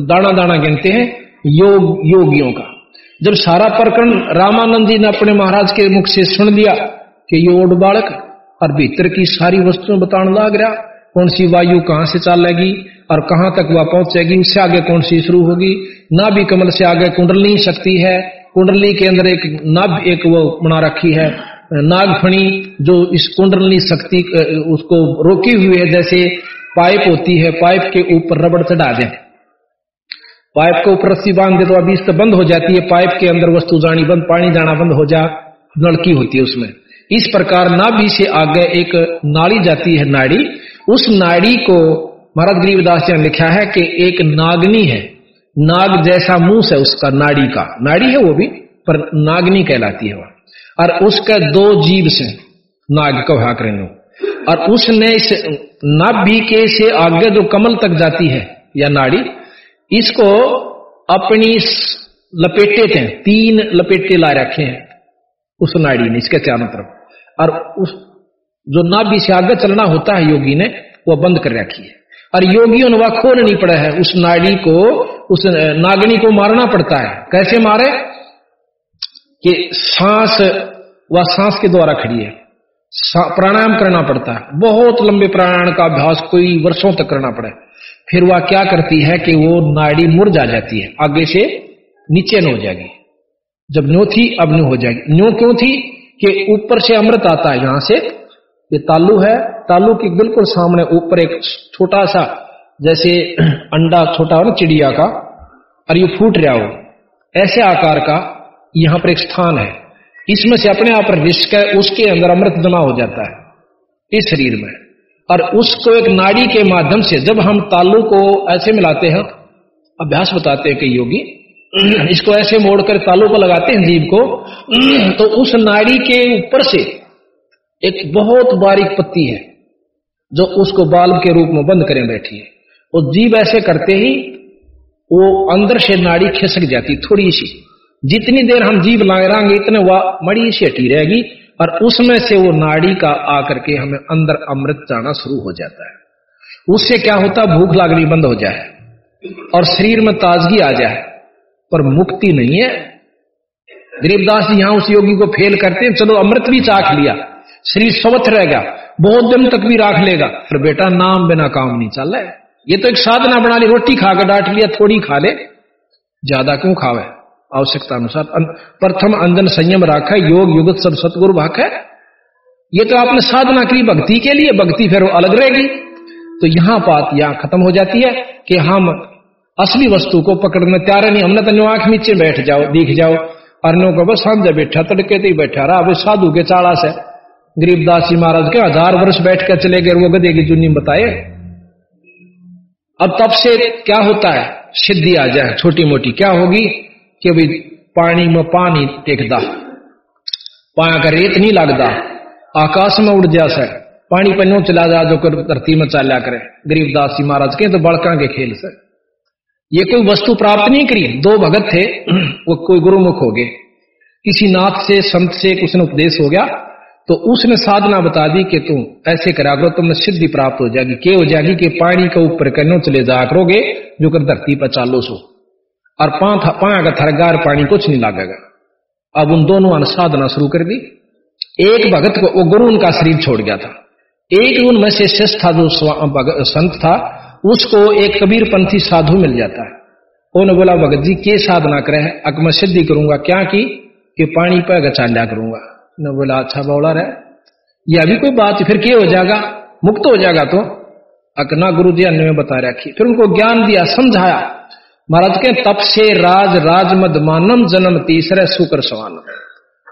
दाना दाना गिनते हैं, योग, योगियों का। जब सारा प्रकरण रामानंद जी ने अपने महाराज के मुख से सुन लिया कि ये ओड बालक और भीतर की सारी वस्तुएँ बताने लग रहा, कौन सी वायु कहाँ से चलेगी और कहाँ तक वह पहुंचेगी उससे आगे कौन सी शुरू होगी? ना भी कमल से आगे कुंडली शक्ति है। कुंडली के अंदर एक नाभ एक वो बना रखी है। नागफणी जो इस कुंडली शक्ति, उसको रोकी हुई है, जैसे पाइप होती है, पाइप के ऊपर रबड़ चढ़ा दें। पाइप के ऊपर रस्सी बाँध दे तो अभी इससे बंद हो जाती है, पाइप के अंदर वस्तु जानी बंद, पानी जाना बंद हो जा, नलकी होती है उसमें। इस प्रकार नाभि से आगे एक नाड़ी जाती है, नाड़ी। उस नाड़ी को महाराज गरीबदास जी ने लिखा है कि एक नागनी है। नाग जैसा मुँह है उसका नाड़ी का। नाड़ी है वो भी, पर नागनी कहलाती है वह। और उसके दो जीव से नाग कहा करें और उसने इस नाभि के से आगे जो कमल तक जाती है, या नाड़ी, इसको अपनी लपेटे थे, तीन लपेटे ला रखे हैं उस नाड़ी ने, इसके चारों तरफ़। और उस, जो नाभि से आगे चलना होता है योगी ने, वो बंद कर रखी है। और योगियों ने वह खोल नहीं पड़ा है। उस नाड़ी को, उस नागनी को मारना पड़ता है। कैसे मारे? कि सांस, वह सांस के द्वारा खड़ी है। प्राणायाम करना पड़ता है। बहुत लंबे प्राणायाम का अभ्यास कोई वर्षों तक करना पड़े। फिर वह क्या करती है कि वो नाड़ी मुरझा जाती है। आगे से नीचे न हो जाएगी। जब न्यो थी अब न्यू हो जाएगी। न्यो क्यों थी? कि ऊपर से अमृत आता है, यहाँ से ये तालू है। तालू के बिल्कुल सामने ऊपर एक छोटा सा जैसे [CLEARS THROAT] अंडा छोटा हो ना, चिड़िया का, और ये फूट रहा हो। ऐसे आकार का यहाँ पर एक स्थान है। इसमें से अपने आप रिस्क है, उसके अंदर अमृत जमा हो जाता है, इस शरीर में। और उसको एक नाड़ी के माध्यम से जब हम तालू को ऐसे मिलाते हैं, अभ्यास बताते हैं कई योगी, [CLEARS THROAT] इसको ऐसे मोड़कर तालू को लगाते हैं जीव को [CLEARS THROAT] तो उस नाड़ी के ऊपर से एक बहुत बारीक पत्ती है, जो उसको बाल के रूप में बंद करें बैठी है। और जीव ऐसे करते ही, वो अंदर से नाड़ी खिसक जाती थोड़ी सी। जितनी देर हम जीव लाएँगे, इतने वह मड़ी सी हटी रहेगी। और उसमें से वो नाड़ी का आकर के हमें अंदर अमृत जाना शुरू हो जाता है। उससे क्या होता, भूख लागनी बंद हो जाए। और शरीर में ताजगी आ जाए। पर मुक्ति नहीं है। गरीबदास जी यहाँ उस योगी को फेल करते हैं, चलो अमृत भी चाख लिया। शरीर स्वच्छ रहेगा, बहुत दिन तक भी राख लेगा। फिर बेटा, नाम बिना काम नहीं चल रहा है। ये तो एक साधना बना ली, रोटी खाकर डांट लिया, थोड़ी खा ले। ज़्यादा क्यों खावे? आवश्यकता अनुसार प्रथम अंजन संयम राखा, योग, युगत सब सतगुरु है। ये तो आपने साधना की भक्ति के लिए, भक्ति फिर अलग रहेगी। तो यहाँ बात यहाँ खत्म हो जाती है कि हम असली वस्तु को पकड़ने तैयार नहीं। हमने तो आँख नीचे बैठ जाओ, दिख जाओ। अर्नो को बस समझे बैठा तड़के तो बैठा रहा अभी साधु के चाड़ा से गरीबदास जी महाराज के हज़ार वर्ष बैठ कर चले गए वो गदे की जुनी बताए, अब तब से क्या होता है? सिद्धि आ जाए छोटी मोटी क्या होगी कि अभी पानी में पानी टेकदा पाया का रेत नहीं लगता आकाश में उड़ जा सर पानी पर चला जा, जो कर धरती में चाल्या करे। गरीबदास जी महाराज के तो बड़का के खेल से। ये कोई वस्तु प्राप्त नहीं करी। दो भगत थे, [CLEARS THROAT] वो कोई गुरुमुख हो गए। किसी नाथ से, संत से कुछ न उपदेश हो गया। तो उसने साधना बता दी कि तुम ऐसे करा करो तुमने सिद्धि प्राप्त हो जाएगी। क्या हो जाएगी कि पानी के ऊपर कनो चले जा करोगे, जो कर धरती पर चालो सो। और पाँच पाया का थरगार पानी कुछ नहीं लागेगा। अब उन दोनों ने साधना शुरू कर दी। एक भगत को, वो गुरु उनका शरीर छोड़ गया था। एक उनमें से शिष्य था, जो संत था, उसको एक कबीर पंथी साधु मिल जाता है। उन्होंने बोला, भगत जी, के साधना करे? अक मैं सिद्धि करूँगा। क्या की? कि पानी पर गचांडा करूँगा। न बोला अच्छा बौला रहे। यह भी कोई बात फिर क्या हो जाएगा? मुक्त हो जाएगा तो? अकना गुरु जी अन्य में बता रखी फिर उनको ज्ञान दिया, समझाया। महाराज के तप से राज राज मद मानम जन्म तीसरे सुकर सवान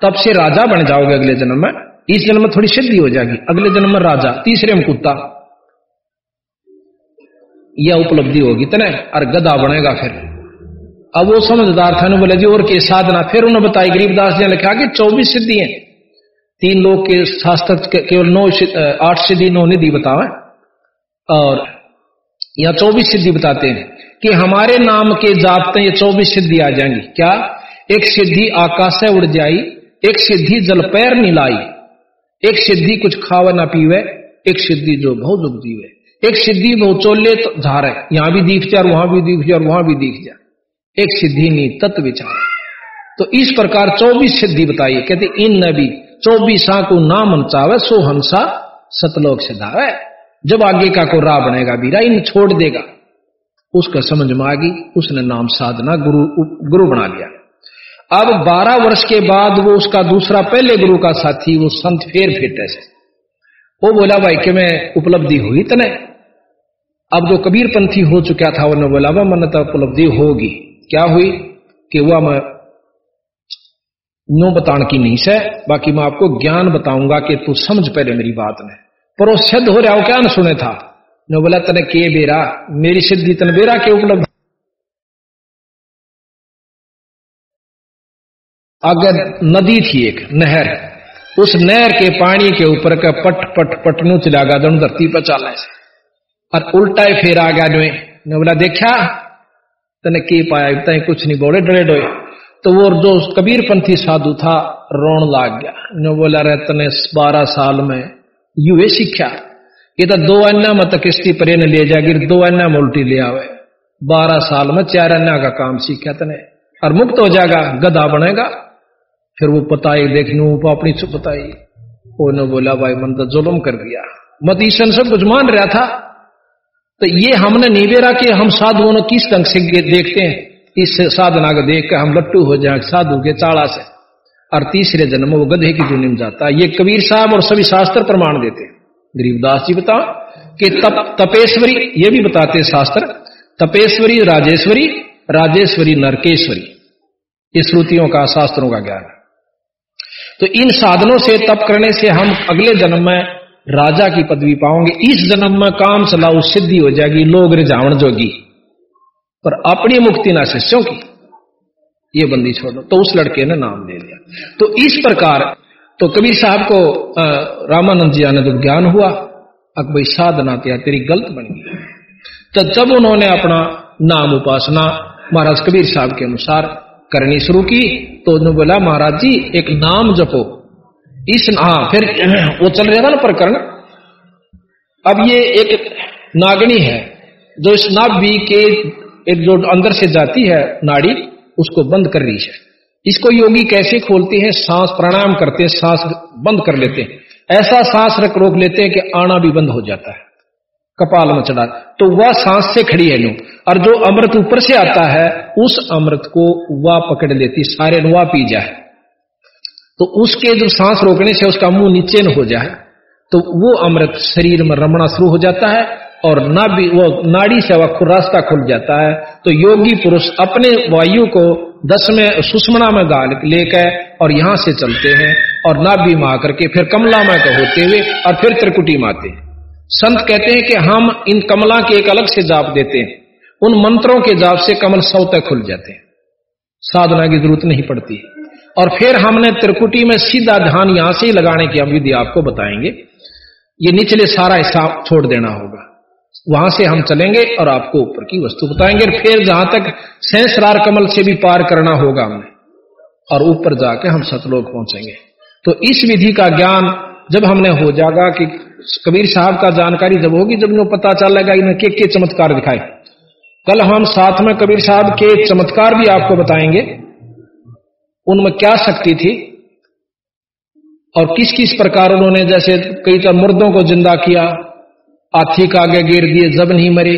तब से राजा बन जाओगे अगले जन्म में। इस जन्म में थोड़ी सिद्धि हो जाएगी। अगले जन्म में राजा, तीसरे में कुत्ता। यह उपलब्धि होगी तने और गदा बनेगा फिर। अब वो समझदार था बोले, जी और के साधना? फिर उन्होंने बताई, गरीबदास जी ने लिखा कि चौबीस सिद्धि हैं। तीन लोग के शास्त्र केवल नौ आठ सिद्धि नौ निधि बतावे। और यह चौबीस सिद्धि बताते हैं कि हमारे नाम के जापते ये चौबीस सिद्धि आ जाएँगी। क्या? एक सिद्धि आकाश से उड़ जाई, एक सिद्धि जल पैर लाई, एक सिद्धि कुछ खावे ना पीवे, एक सिद्धि जो बहुत दुख जीवे। एक सिद्धि बहुचोल्य तो झार, यहाँ भी दीख जा वहाँ भी दीख जा वहाँ भी दीख जा एक सिद्धि नहीं, तत्व विचार। तो इस प्रकार चौबीस सिद्धि बताइए, कहते इन नबी चौबीसा को नाम मन चावे, सो हंसा सतलोक से धावे। जब आगे का को राह बनेगा बीरा इन छोड़ देगा। उसका समझ में आ गई, उसने नाम साधना गुरु गुरु बना लिया। अब बारह वर्ष के बाद वो उसका दूसरा पहले गुरु का साथी, वो संत फेर फेटे से वो बोला, भाई, कि मैं उपलब्धि हुई तने अब जो कबीर पंथी हो चुका था, उन्होंने बोला, वह मन तो उपलब्धि होगी। क्या हुई? कि वह मैं नो बताने की नहीं से बाकी मैं आपको ज्ञान बताऊँगा कि तू समझ पहले मेरी बात ने। पर सिद्ध हो रहा हो क्या न सुने था? ने बोला, तने के बेरा? मेरी सिद्धि तन बेरा के उपलब्ध अगर नदी थी एक, नहर। उस नहर के पानी के ऊपर का पट पट पटनू चलागा दोनों धरती पर चालने से और उल्टा फेर आ गया बोला, देखा? तने के पाया इतना कुछ नहीं बोले, डरे डोए। तो वो जो कबीर पंथी साधु था रोन लाग गया। ने बोला रहे तने बारह साल में यू सीखा। ये तो दो अन्ना मत किश्ती परे ले जाएगी दो अन्ना में उल्टी ले आवे। बारह साल में चार अन्ना का काम सीखा तने। और मुक्त हो जाएगा, गधा बनेगा। फिर वो पताई देखने, वो अपनी चुप पताई। ने बोला, भाई, मन तो जुलम कर दिया। मत ईशन सब कुछ मान रहा था। तो ये हमने निवेरा कि हम साधुओं ने किस ढंग से देखते हैं? इस साधना को देख कर हम लट्टू हो जाए साधु के चाड़ा से। और तीसरे जन्म वो गधे की जुनी में जाता ये कबीर साहब और सभी शास्त्र प्रमाण देते गरीबदास जी बताओ कि तप, तपेश्वरी, ये भी बताते शास्त्र, तपेश्वरी, राजेश्वरी राजेश्वरी, नरकेश्वरी। ये श्रुतियों का, शास्त्रों का ज्ञान तो इन साधनों से, तप करने से हम अगले जन्म में राजा की पदवी पाओगे इस जन्म में काम चलाऊ सिद्धि हो जाएगी, लोग रिझावण जोगी। पर अपनी मुक्ति ना शिष्यों की। ये बंदी छोड़ दो। तो उस लड़के ने नाम ले लिया। तो इस प्रकार तो कबीर साहब को रामानंद जी आने जब ज्ञान हुआ। अक भाई साधना किया, तेरी गलत बन गई। तो जब उन्होंने अपना नाम उपासना महाराज कबीर साहब के अनुसार करनी शुरू की तो उन्होंने बोला, महाराज जी, एक नाम जपो। इस हाँ फिर वो चल रहा था ना प्रकरण। अब ये एक नागनी है, जो इस नाभि के एक जो अंदर से जाती है नाड़ी, उसको बंद कर रही है। इसको योगी कैसे खोलते हैं? सांस प्राणायाम करते हैं, सांस बंद कर लेते हैं। ऐसा सांस रख रोक लेते हैं कि आना भी बंद हो जाता है। कपाल में चढ़ा तो वह सांस से खड़ी है नो और जो अमृत ऊपर से आता है, उस अमृत को वह पकड़ लेती, सारे नुआ पी जाए। तो उसके जो सांस रोकने से उसका मुँह नीचे न हो जाए तो वो अमृत शरीर में रमना शुरू हो जाता है और नाभि वो नाड़ी से वह रास्ता खुल जाता है तो योगी पुरुष अपने वायु को दस में सुषमना में गाल लेकर और यहाँ से चलते हैं और नाभि में आकर के फिर कमला में होते हुए और फिर त्रिकुटी में आते हैं। संत कहते हैं कि हम इन कमला के एक अलग से जाप देते हैं। उन मंत्रों के जाप से कमल सौ तक खुल जाते हैं। साधना की ज़रूरत नहीं पड़ती। और फिर हमने त्रिकुटी में सीधा ध्यान यहाँ से ही लगाने की हम आपको बताएँगे। ये निचले सारा हिस्सा छोड़ देना होगा। वहाँ से हम चलेंगे और आपको ऊपर की वस्तु बताएँगे और फिर जहाँ तक सहसरार कमल से भी पार करना होगा हमें और ऊपर जाके हम सतलोक पहुँचेंगे। तो इस विधि का ज्ञान जब हमने हो जाएगा कि कबीर साहब का जानकारी जब होगी, जब इन्हें पता चलेगा, इन्हें के के चमत्कार दिखाए। कल हम साथ में कबीर साहब के चमत्कार भी आपको बताएँगे। उनमें क्या शक्ति थी और किस किस प्रकार उन्होंने जैसे कई तो मुर्दों को ज़िंदा किया हाथी का आगे गेर दिए, जब नहीं मरे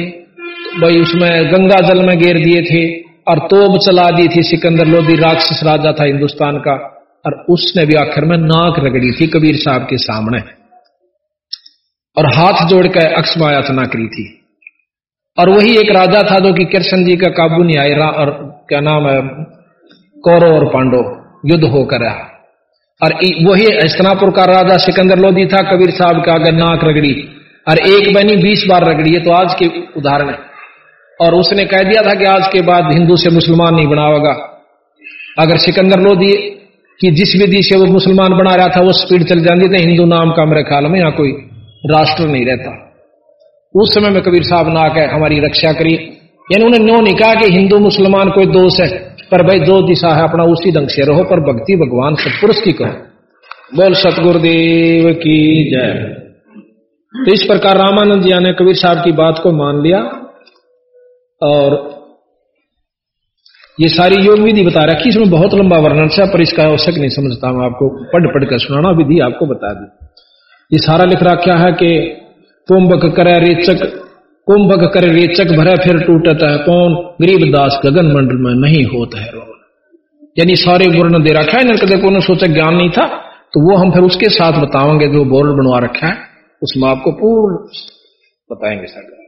भाई उसमें गंगा जल में गेर दिए थे और तोब चला दी थी सिकंदर लोधी राक्षस राजा था हिंदुस्तान का, और उसने भी आखिर में नाक रगड़ी थी कबीर साहब के सामने। और हाथ जोड़कर अक्षमा याचना करी थी। और वही एक राजा था जो कि कृष्ण जी का काबू नहीं आए और क्या नाम है, कौरव और पांडव युद्ध होकर रहा और वही हस्तनापुर का राजा सिकंदर लोधी था, कबीर साहब का अगर नाक रगड़ी। और एक बनी बीस बार रगड़ी है तो आज के उदाहरण है। और उसने कह दिया था कि आज के बाद हिंदू से मुसलमान नहीं बनावेगा अगर सिकंदर लोधी कि जिस विधि से वो मुसलमान बना रहा था, वो स्पीड चल जाती थी, हिंदू नाम का मेरे ख्याल में यहाँ कोई राष्ट्र नहीं रहता। उस समय में कबीर साहब ना कह हमारी रक्षा करी। यानी उन्हें नो नहीं कहा कि हिंदू मुसलमान कोई दोष है, पर भाई जो दिशा है, अपना उसी ढंग से रहो, पर भक्ति भगवान सतपुरुष की कहो। बोल सतगुरुदेव की जय। तो इस प्रकार रामानंद जी ने कबीर साहब की बात को मान लिया और ये सारी योग विधि बता रखी। इसमें बहुत लंबा वर्णन है पर इसका आवश्यक नहीं समझता मैं आपको पढ़ पढ़ कर सुनाना, विधि आपको बता दी। ये सारा लिख रखा है कि कुंभक करे रेचक, कुंभक करे रेचक भरे फिर टूटत है कौन? गरीब दास गगन मंडल में नहीं होता है यानी सारे वर्ण दे रखा है ना कदे को सोचा ज्ञान नहीं था तो वो हम फिर उसके साथ बताओगे जो बोर्ड बनवा रखा है। उसमें आपको पूर्ण बताएँगे सर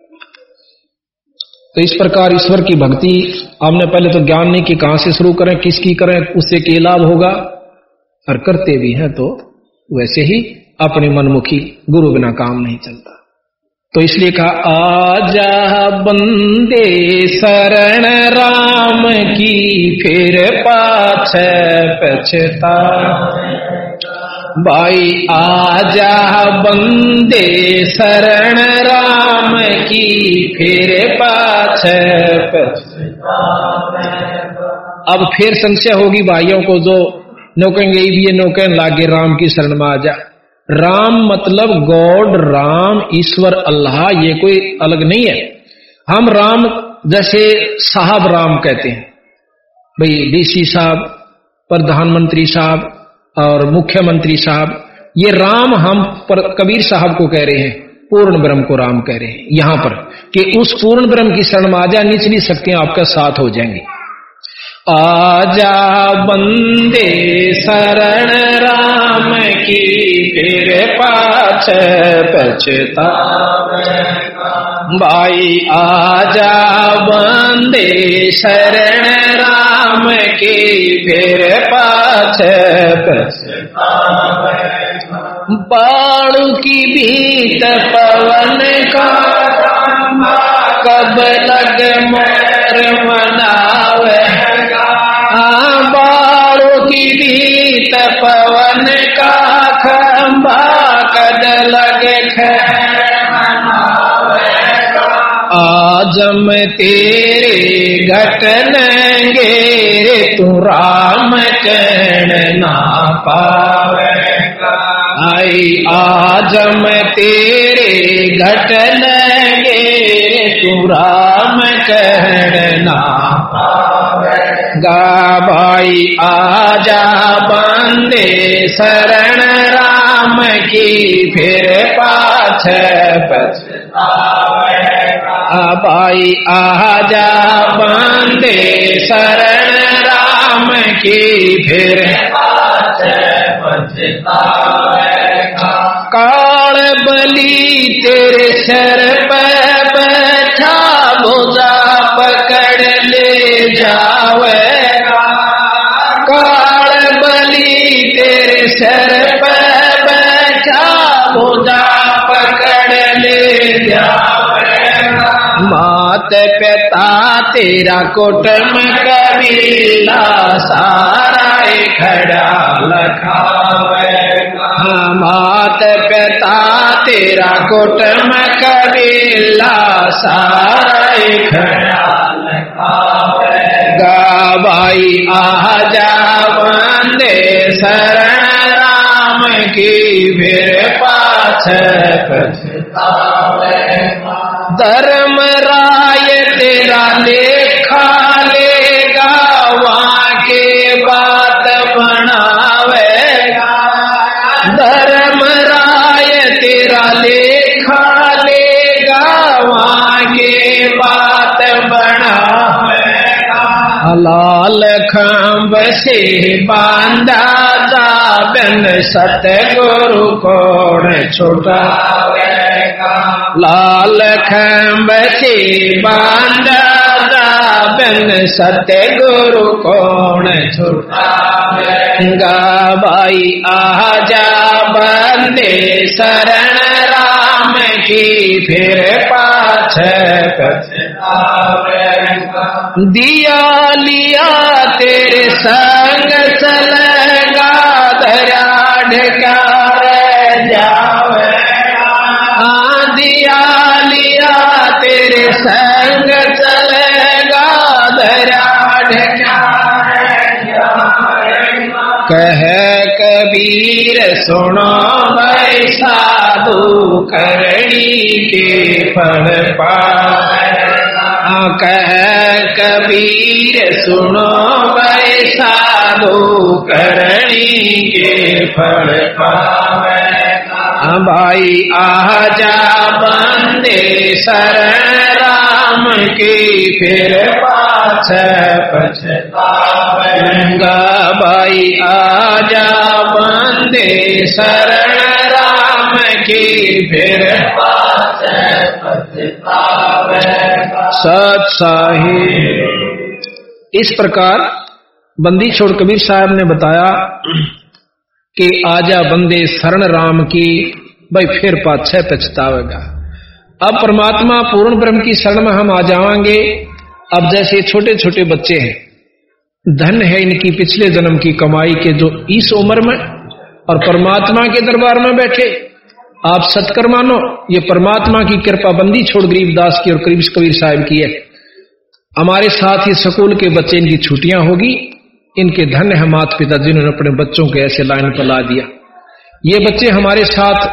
तो इस प्रकार ईश्वर की भक्ति, हमने पहले तो ज्ञान नहीं कि कहाँ से शुरू करें, किसकी करें, उससे क्या लाभ होगा। और करते भी हैं तो वैसे ही अपने मनमुखी गुरु बिना काम नहीं चलता। तो इसलिए कहा, आजा बंदे शरण राम की फिर पाछ पछता। भाई आजा बंदे शरण राम की फिर पाछ अब फिर संशय होगी भाइयों को जो नौकेंगे भी ये नौकन लागे राम की शरण में आ जा राम मतलब गॉड, राम, ईश्वर, अल्लाह, ये कोई अलग नहीं है। हम राम जैसे साहब राम कहते हैं। भाई डीसी साहब, प्रधानमंत्री साहब और मुख्यमंत्री साहब, ये राम हम पर, कबीर साहब को कह रहे हैं, पूर्ण ब्रह्म को राम कह रहे हैं, यहाँ पर, कि उस पूर्ण ब्रह्म की शरण में आ जा निचली शक्तियाँ आपका साथ हो जाएँगी। आजा बंदे शरण राम की फिर पाछ पछता भाई आजा बंदे शरण राम के, फिर पाछ बाणु की बीत पवन का कब लग मर मनावे? बाणु की बीत पवन का खंबा कद लग लगे आज़म तेरे घटनेंगे तू राम चरण ना पावे आई आज़म तेरे घटनेंगे तू राम चरण ना गा भाई आजा बंदे, शरण राम की फिर पाछ भाई जा बंदे शरण राम की फिर। काल बलि तेरे सर पर बैठा बोझा पकड़ ले जावे। मात पिता तेरा कुटुम कबीला सारा खड़ा लखावे। मात पिता तेरा कुटुम कबीला सारा खड़ा लखावे। गाबाई आजा वंदे शरण राम की फिर पाछ पछतावे। धर्म राय तेरा लेखा लेगा वहाँ के बात बनावेगा धर्म राय तेरा लेखा लेगा वहाँ के बात बनावेगा लाल खम्ब से बांधा दाबन सतगुरु कोण छुटावेगा लाल खम्ब से बांधा दाबन सतगुरु कोण छुटावेगा भाई, आजा बंदे शरण राम की फिर पाछ दिया लिया तेरे संग चलेगा दरिया ढकार संग चलेगा ढकार कह कबीर, सुनो भाई साधु करणी के फल पा कह कबीर, सुनो वैसा साधु करणी के फल पावे भाई, आजा बंदे शरण राम की, फिर पाछ पछतावेगा भाई, आजा बंदे शरण राम की, फिर पाछ पछतावेगा इस प्रकार बंदी छोड़ कबीर साहब ने बताया कि आजा बंदे शरण राम की, भाई फिर पाछे पछतावेगा। अब परमात्मा पूर्ण ब्रह्म की शरण में हम आ जाएँगे अब जैसे छोटे छोटे बच्चे हैं, धन है इनकी पिछले जन्म की कमाई के जो इस उम्र में और परमात्मा के दरबार में बैठे। आप सत्कर मानो, ये परमात्मा की कृपा बंदी छोड़ गरीबदास की और करीब कबीर साहब की है। हमारे साथ ही स्कूल के बच्चे इनकी छुट्टियाँ होगी। इनके धन है माता पिता जिन्होंने अपने बच्चों को ऐसे लाइन पर ला दिया। ये बच्चे हमारे साथ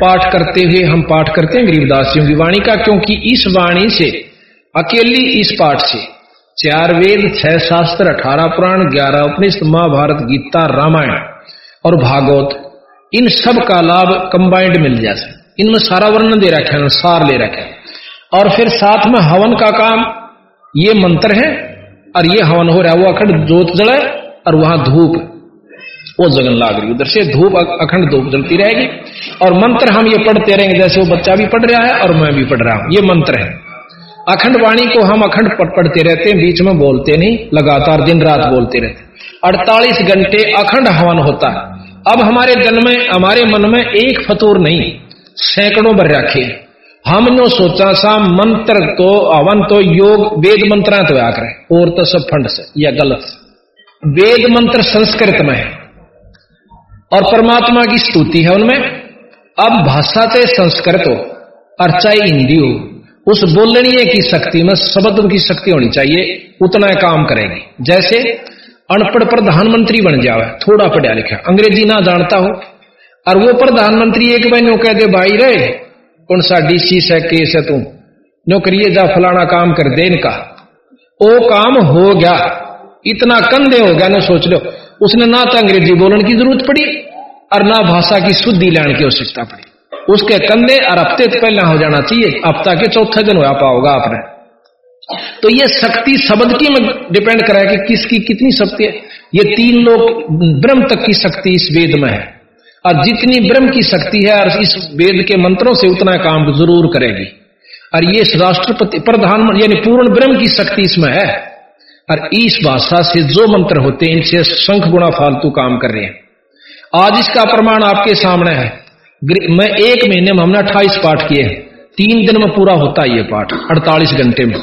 पाठ करते हुए हम पाठ करते हैं गरीबदासियों की वाणी का, क्योंकि इस वाणी से, अकेली इस पाठ से, चार वेद, छह शास्त्र, अठारह पुराण, ग्यारह उपनिषद, महाभारत, गीता, रामायण और भागवत, इन सब का लाभ कंबाइंड मिल जाए इनमें सारा वर्णन दे रखे सार ले रखे और फिर साथ में हवन का काम, ये मंत्र है और ये हवन हो रहा है, वो अखंड जोत जले और वहाँ धूप वो जगन लाग रही उधर से धूप अखंड धूप जलती रहेगी। और मंत्र हम ये पढ़ते रहेंगे, जैसे वो बच्चा भी पढ़ रहा है और मैं भी पढ़ रहा हूँ। ये मंत्र है। अखंड वाणी को हम अखंड पढ़ते रहते हैं, बीच में बोलते नहीं, लगातार दिन रात बोलते रहते अड़तालीस घंटे अखंड हवन होता है। अब हमारे जन में, हमारे मन में एक फतूर नहीं, सैकड़ों भर रखे हमने सोचा सा मंत्र तो हवन तो योग वेद मंत्र तो आकर और तो सब फंड से, या गलत से। वेद मंत्र संस्कृत में है। और परमात्मा की स्तुति है उनमें। अब भाषा से संस्कृत हो, और चाहे हिंदी हो, उस बोलने की शक्ति में शब्द की शक्ति होनी चाहिए, उतना काम करेगी। जैसे अनपढ़ प्रधानमंत्री बन जावे, थोड़ा पढ़ा लिखा। अंग्रेज़ी ना जानता हो, और वो प्रधानमंत्री एक बहनों कह दे, भाई रे कौन सा डीसी से केस है तू। नौकरी जा फलाना काम कर दे इनका। ओ काम हो गया। इतना कंधे हो गया, ना सोच लो। उसने ना तो अंग्रेज़ी बोलने की ज़रूरत पड़ी, और ना भाषा की शुद्धि लेने की आवश्यकता पड़ी। उसके कंधे और हफ़्ते पहले हो जाना चाहिए। हफ़्ता के चौथे दिन हो पाओगा आपने। तो ये शक्ति शब्द की में डिपेंड करा है कि किसकी कितनी शक्ति है। ये तीन लोग ब्रह्म तक की शक्ति इस वेद में है। और जितनी ब्रह्म की शक्ति है और इस वेद के मंत्रों से उतना काम ज़रूर करेगी। और ये राष्ट्रपति प्रधानमंत्री यानी पूर्ण ब्रह्म की शक्ति इसमें है। और इस भाषा से जो मंत्र होते हैं, इनसे शंख गुणा फालतू काम कर रहे हैं। आज इसका प्रमाण आपके सामने है। मैं एक महीने में हमने अट्ठाईस पाठ किए हैं। तीन दिन में पूरा होता है ये पाठ, अड़तालीस घंटे में।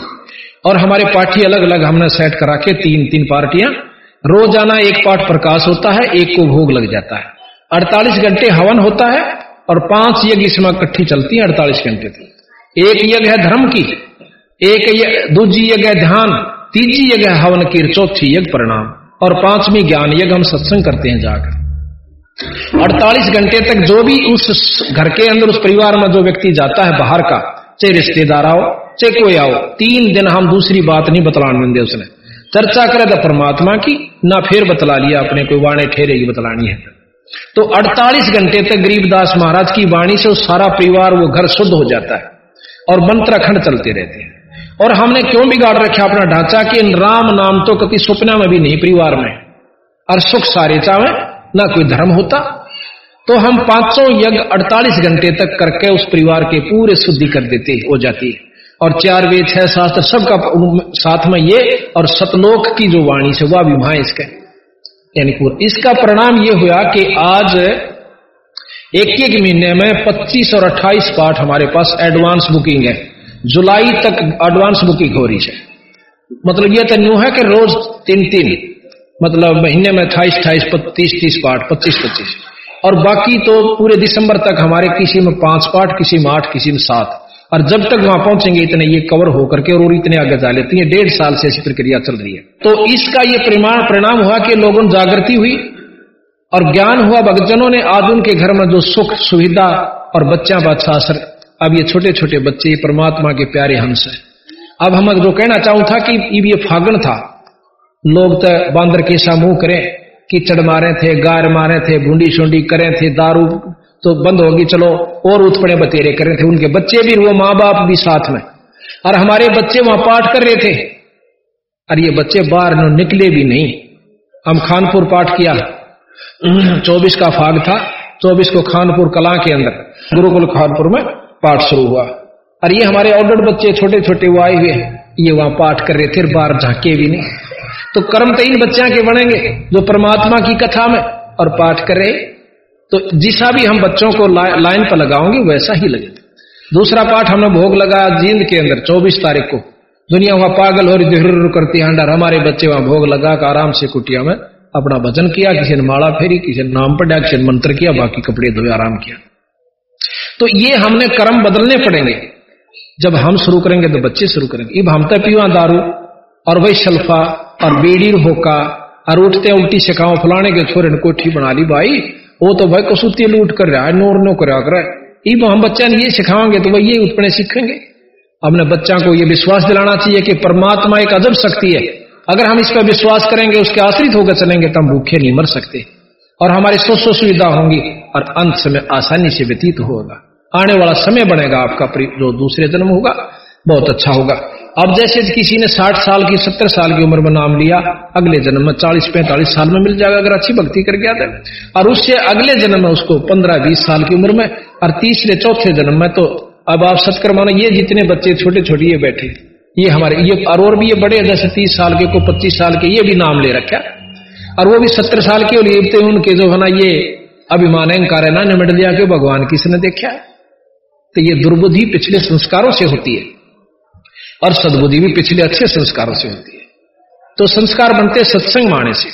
और हमारे पाठी अलग अलग हमने सेट करा के तीन तीन पार्टियाँ। रोज़ाना एक पाठ प्रकाश होता है, एक को भोग लग जाता है। अड़तालीस घंटे हवन होता है और पाँच यज्ञ इसमें इकट्ठी चलती है अड़तालीस घंटे तक। एक यज्ञ है धर्म की, एक दूजी यज्ञ है ध्यान तीजी यज्ञ है हवन की, चौथी यज्ञ परिणाम, और पांचवी ज्ञान यज्ञ हम सत्संग करते हैं जाकर। अड़तालीस घंटे तक जो भी उस घर के अंदर, उस परिवार में जो व्यक्ति जाता है बाहर का, चाहे रिश्तेदार आओ, चाहे कोई आओ, तीन दिन हम दूसरी बात नहीं बतलाने देंगे उसने। चर्चा करे तो परमात्मा की, ना फिर बतला लिया, अपने कोई वाणे ठेरे की बतलानी है। तो 48 घंटे तक गरीबदास महाराज की वाणी से उस सारा परिवार, वो घर शुद्ध हो जाता है और मंत्र अखंड चलते रहते हैं। और हमने क्यों बिगाड़ रखा अपना ढांचा कि राम नाम तो कभी सपना में भी नहीं परिवार में। और सुख सारे चावे ना कोई धर्म होता। तो हम पाँचों यज्ञ 48 घंटे तक करके उस परिवार के पूरे शुद्धि कर देते हो जाती है। और चार वेद, छह शास्त्र, सबका साथ में ये और सतलोक की जो वाणी से वह भी वहाँ इसका। यानी पूरा। इसका परिणाम ये हुआ कि आज एक एक महीने में 25 और 28 पाठ हमारे पास एडवांस बुकिंग है। जुलाई तक एडवांस बुकिंग हो रही है। मतलब यह तो न्यू है कि रोज तीन तीन मतलब महीने में अट्ठाईस अट्ठाईस तीस तीस पाठ पच्चीस पच्चीस। और बाकी तो पूरे दिसंबर तक हमारे किसी में पाँच पाठ किसी में आठ, किसी में सात। और जब तक वहाँ पहुँचेंगे, इतने ये कवर होकर के और इतने आगे जा लेते हैं। डेढ़ साल से ऐसी प्रक्रिया चल रही है। तो इसका ये परिमाण, परिणाम हुआ कि लोगों जागृति हुई और ज्ञान हुआ। भक्तजनों ने आज उनके घर में जो सुख, सुविधा और बच्चा बादशाह असर अब ये छोटे छोटे बच्चे परमात्मा के प्यारे हंस है। अब हम जो कहना चाहूँ था कि ये फागण था। लोग तो बांदर के सा मुँह करें कीचड़ मारे थे, गार मारे थे बूंदी शुंडी करे थे, दारू तो बंद होगी, चलो और उत्पड़े बतेरे कर रहे थे। उनके बच्चे भी वो माँ बाप भी साथ में। और हमारे बच्चे वहाँ पाठ कर रहे थे। और ये बच्चे बाहर निकले भी नहीं। हम खानपुर पाठ किया। [CLEARS THROAT] चौबीस का फाग था। चौबीस को खानपुर कला के अंदर, गुरुकुल खानपुर में पाठ शुरू हुआ। और ये हमारे ऑर्डर बच्चे छोटे छोटे वो आए हुए ये वहाँ पाठ कर रहे थे बाहर झांके भी नहीं। तो कर्म तो इन बच्चा के बनेंगे, जो परमात्मा की कथा में और पाठ कर रहे। तो जिसा भी हम बच्चों को ला, लाइन पर लगाओगे वैसा ही लगे। दूसरा पाठ हमने भोग लगाया जींद के अंदर चौबीस तारीख को। दुनिया वहाँ पागल हो रही करती है हमारे बच्चे वहाँ भोग लगा कर आराम से कुटिया में अपना भजन किया किसी ने माला फेरी किसी ने नाम पढ़ा किसी ने मंत्र किया बाकी कपड़े धोए आराम किया। तो ये हमने कर्म बदलने पड़ेंगे। जब हम शुरू करेंगे तो बच्चे शुरू करेंगे। अब हम तो पीवा दारू और वही शल्फा और बेड़ी होका और उठते उल्टी सिखाओ फलाने के छोरे ने कोठी बना ली भाई वो तो भाई कसूती लूट कर रहा है, नोर नो कर है इब हम बच्चा ने ये सिखाओगे तो वही ये उत्पन्न सीखेंगे। अपने बच्चा को ये विश्वास दिलाना चाहिए कि परमात्मा एक अजब शक्ति है। अगर हम इस पर विश्वास करेंगे, उसके आश्रित होकर चलेंगे तो हम भूखे नहीं मर सकते। और हमारी सो सो सुविधा होंगी, और अंत समय आसानी से व्यतीत होगा। आने वाला समय बनेगा आपका जो दूसरे जन्म होगा, बहुत अच्छा होगा। अब जैसे किसी ने साठ साल की, सत्तर साल की उम्र में नाम लिया, अगले जन्म में चालीस, पैंतालीस साल में मिल जाएगा अगर अच्छी भक्ति कर गया था और उससे अगले जन्म में उसको पंद्रह, बीस साल की उम्र में, और तीसरे, चौथे जन्म में तो अब आप सत्कर मानो, ये जितने बच्चे छोटे छोटे ये बैठे। ये हमारे, ये और भी ये बड़े जैसे तीस साल के, को पच्चीस साल के, ये भी नाम ले रखा और वो भी सत्तर साल के, और ये उनके जो है ना, ये अभिमान अहंकार है ना, निमट दिया कि भगवान किसने देखा तो ये दुर्बुद्धि पिछले संस्कारों से होती है। और सदबुद्धि भी पिछले अच्छे संस्कारों से होती है। तो संस्कार बनते सत्संग माने से।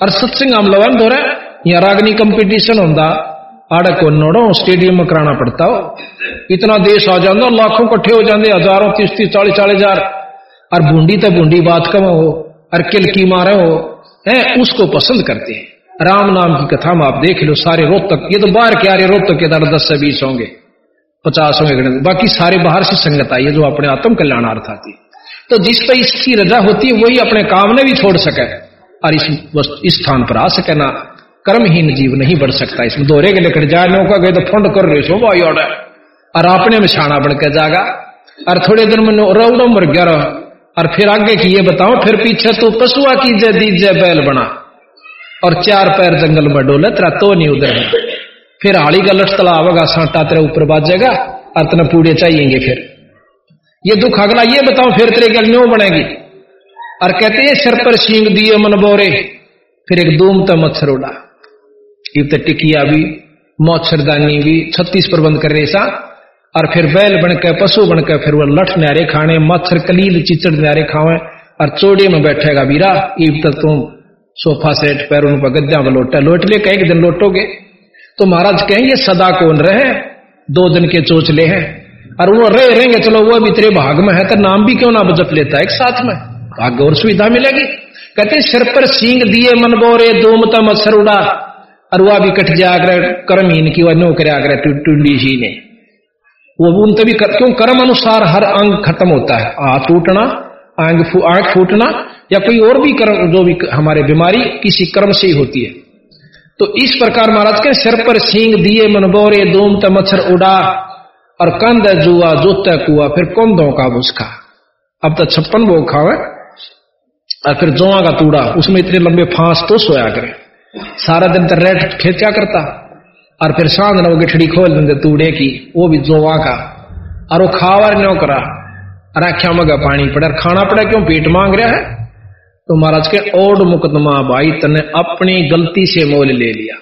और सत्संग हम लवन हो रहा है या रागनी कंपटीशन होता आड़े को नोड़ो स्टेडियम में कराना पड़ता हो। इतना देश आ जाता लाखों कट्ठे हो जाते, हज़ारों तीस तीस चालीस चालीस हज़ार। और बूंदी तो बूंदी बात कम हो, और किलकी मारे हो, है, उसको पसंद करते हैं। राम नाम की कथा में आप देख लो, सारे रोहतक, ये तो बाहर के आ रहे रोहतक के दर दस से बीस होंगे। पचास होंगे बाकी सारे बाहर से संगत आई है जो अपने आत्म कल्याणार्थ आती तो जिस पर इसकी रजा होती है, वही अपने काम ने भी छोड़ सके और इस इस स्थान पर आ सके ना। कर्महीन जीव नहीं बढ़ सकता। इसमें दोहरे के लेकर जाए नौका गए तो फंड कर रहे सो भाई और और आपने में छाना बन के जागा। और थोड़े दिन में रौड़ो मर और फिर आगे की ये बताओ, फिर पीछे तो पशुआ की जय दीजय बैल बना। और चार पैर जंगल में डोले, तेरा तो नहीं उधर फिर हाड़ी का लट तलावगा, सांटा तेरे ऊपर बाजेगा और तेना पूड़े चाहिएँगे फिर। ये दुख अगला ये बताओ, फिर तेरे क्या न्यो बनेगी। और कहते हैं, सिर पर सींग दिए मन बोरे, फिर एक दूम तो मच्छर उड़ा। युक्त टिकिया भी, मच्छरदानी भी, छत्तीस प्रबंध कर रहे सा। और फिर बैल बनकर, पशु बनकर, फिर वो लठ न्यारे खाने, मच्छर कलील चिचड़ न्यारे खावे, और चोड़े में बैठेगा वीरा। ईब तक तुम सोफा सेट, पैरों पर गद्दा में लोटा लोट ले कहीं दिन लोटोगे? तो महाराज कहेंगे सदा कौन रहे? दो दिन के चोचले हैं। और वो रहे रहेंगे चलो वो भी तेरे भाग में है तो नाम भी क्यों ना बजट लेता है एक साथ में? भाग्य और सुविधा मिलेगी। कहते सिर पर सींग दिए मन बोरे दोमता मच्छर उड़ा। अरुआ भी कट जाकर कर्म हीन की वह कर टूडी जी ने। वो उन तभी कर, क्यों? कर्म अनुसार हर अंग खत्म होता है। आ टूटना आँख फूटना या कोई और भी कर्म जो भी हमारे बीमारी किसी कर्म से ही होती है। तो इस प्रकार महाराज के सिर पर सींग, दिए मनबोरे, दोम त मच्छर उड़ा, और कंद जुआ, जोत कुआ, फिर दो का बुसखा अब तो छप्पन वो खावे, और फिर जोआ का तूड़ा, उसमें इतने लंबे फांस तो सोया करे। सारा दिन तो रेट खेचा करता, और फिर साँझ ने वो गिठड़ी खोल देंगे तूड़े की, वो भी जोवा का। और वो खावर नो करा राख्या मगा पानी पड़ा खाना पड़ा क्यों? पेट मांग रहा है? तो महाराज के ओड मुकदमा भाई तने अपनी गलती से मोल ले लिया।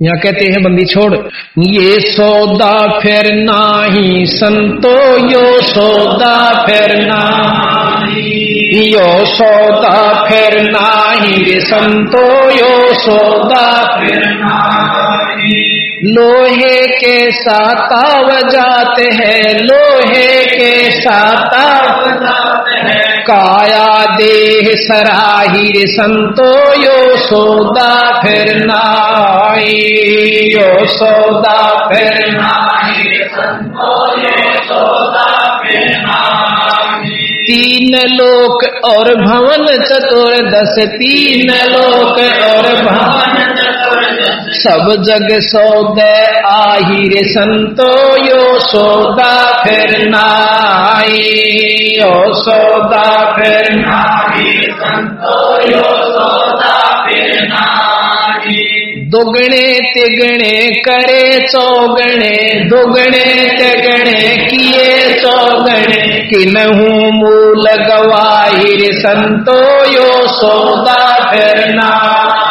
यहाँ कहते हैं, बंदी छोड़, ये सौदा फिर नाही, संतो यो सौदा फिर नाही। यो सौदा फिर नाही संतो यो सौदा फिर लोहे के साता जाते हैं, लोहे के साता जाते हैं। काया देह सराही संतो यो सौदा फिर नाई यो सौदा फिर तीन लोक और भवन चतुर्दश, तीन लोक और भवन सब जग सौदे, आहिर संतो, यो सौदा फिर नाई। यो सौदा फिर संतो, यो सौदा फिर दुगणे तिगणे करे चौगणे दुगणे तिगणे किए चौगणे कि किनहू मूल गवाहिर संतो, यो सौदा फिर नाई।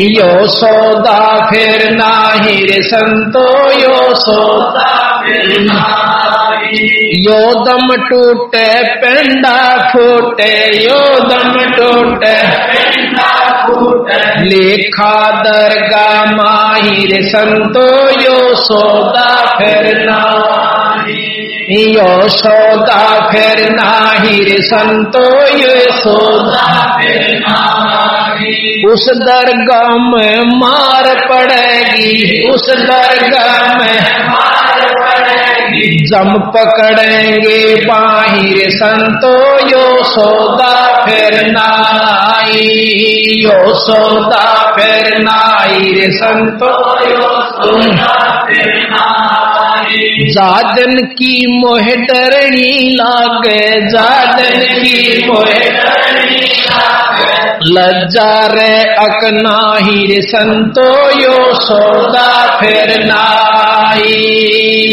यो सौदा फिर नाही रे संतो, यो सौदा फिर यो दम टूटे, पेंडा फूटे, यो दम टूटे। लेखा दरगा माहिर संतो, यो सौदा फिर नाही। यो सौदा फिर नाही रे संतो, यो सौदा फिर नाही। उस दरगाह में मार पड़ेगी, उस दरगाह में जम पकड़ेंगे बाहिर संतो, यो सौदा फिर नाई। यो सौदा फिर नाई रे संतो, यो जादन की मोह डरनी लागे, जादन की मोह डरनी लागे। लज्जा रे अकनाही रे संतो, यो सौदा फिर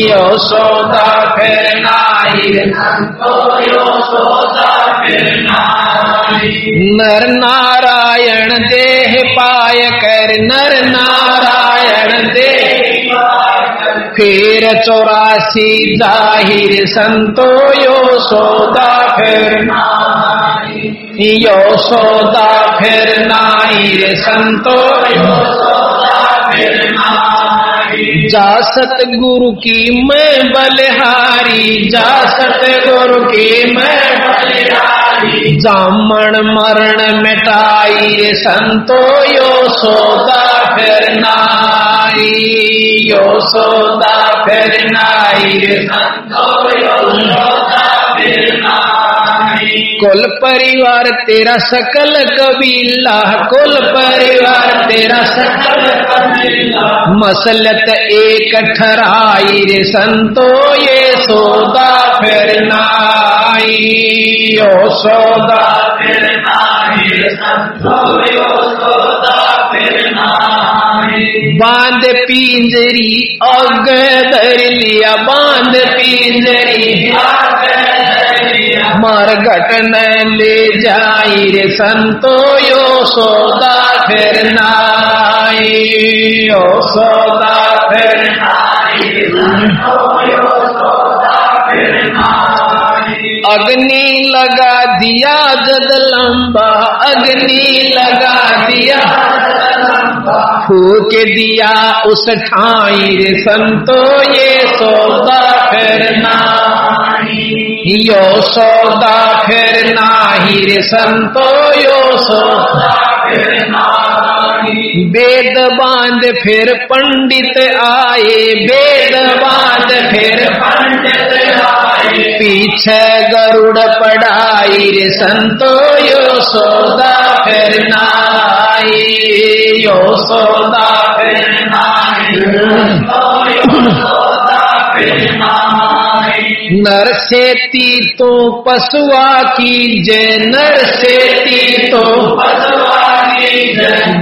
यो सौदा फिर नाई रे सौदा फिर नर नारायण देह पाय कर, नर नारायण देह फिर चौरासी ज़ाहिर संतो, यो सौदा फिर यो सौदा फिर नाई संतो जा सत सतगुरु की मैं बलिहारी, जा सत गुरु की मैं बलिहारी। जामण मरण मिटाई संतो यो सौदा फिर नाई। यो सौदा फिर नाई संतो यो सौदा फिर नाई। कुल परिवार तेरा सकल कबीला, कुल परिवार तेरा सकल मसलत एक ठराई रे संतो, ये सौदा फिर नाई। यो सौदा फिर बाँध पिंजरी, अग लिया, बाँध पिंजरी मार घटन ले जाई रे संतो यो सौदा फिर यो सौदा फिर अग्नि लगा दिया जद लंबा, अग्नि लगा दिया। फूक दिया उस ठाई रे संतो, ये सौदा फिर नाई। यो सौदा फिर नाही रे संतो यो सौदा वेद बाँध फिर पंडित आए, वेद बाँध फिर पंडित आए। पीछे गरुड़ पढ़ाई रे संतो यो सौदा फिर नाई यो सौदा फिर नाई सौदा फिर नर सेती तो पशुआ की जय नर सेती तो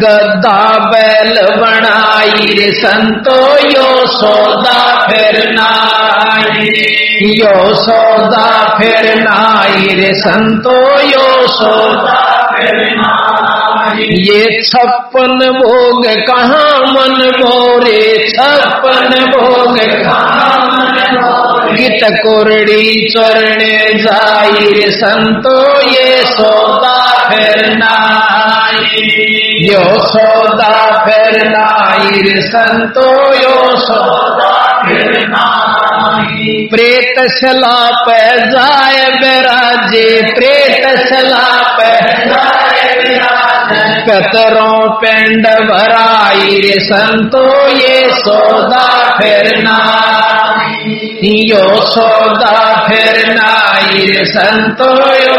गद्दा बैल बनाई रे संतो, यो सौदा फिर नाई यो सौदा फिर नाई रे संतो, यो सौदा फिर ये छप्पन भोग कहाँ मन मोरे छप्पन भोग कहाँ मन गीत कोरड़ी चरणे जाई संतो ये सौदा फिर यो सौदा फिर संतो, यो सौदा प्रेत सला पे जाय बेराजे, प्रेत सला पे कतरों पेंड भराई संतो, ये सौदा फिर नाई यो सौदा फिर नाई संतो यो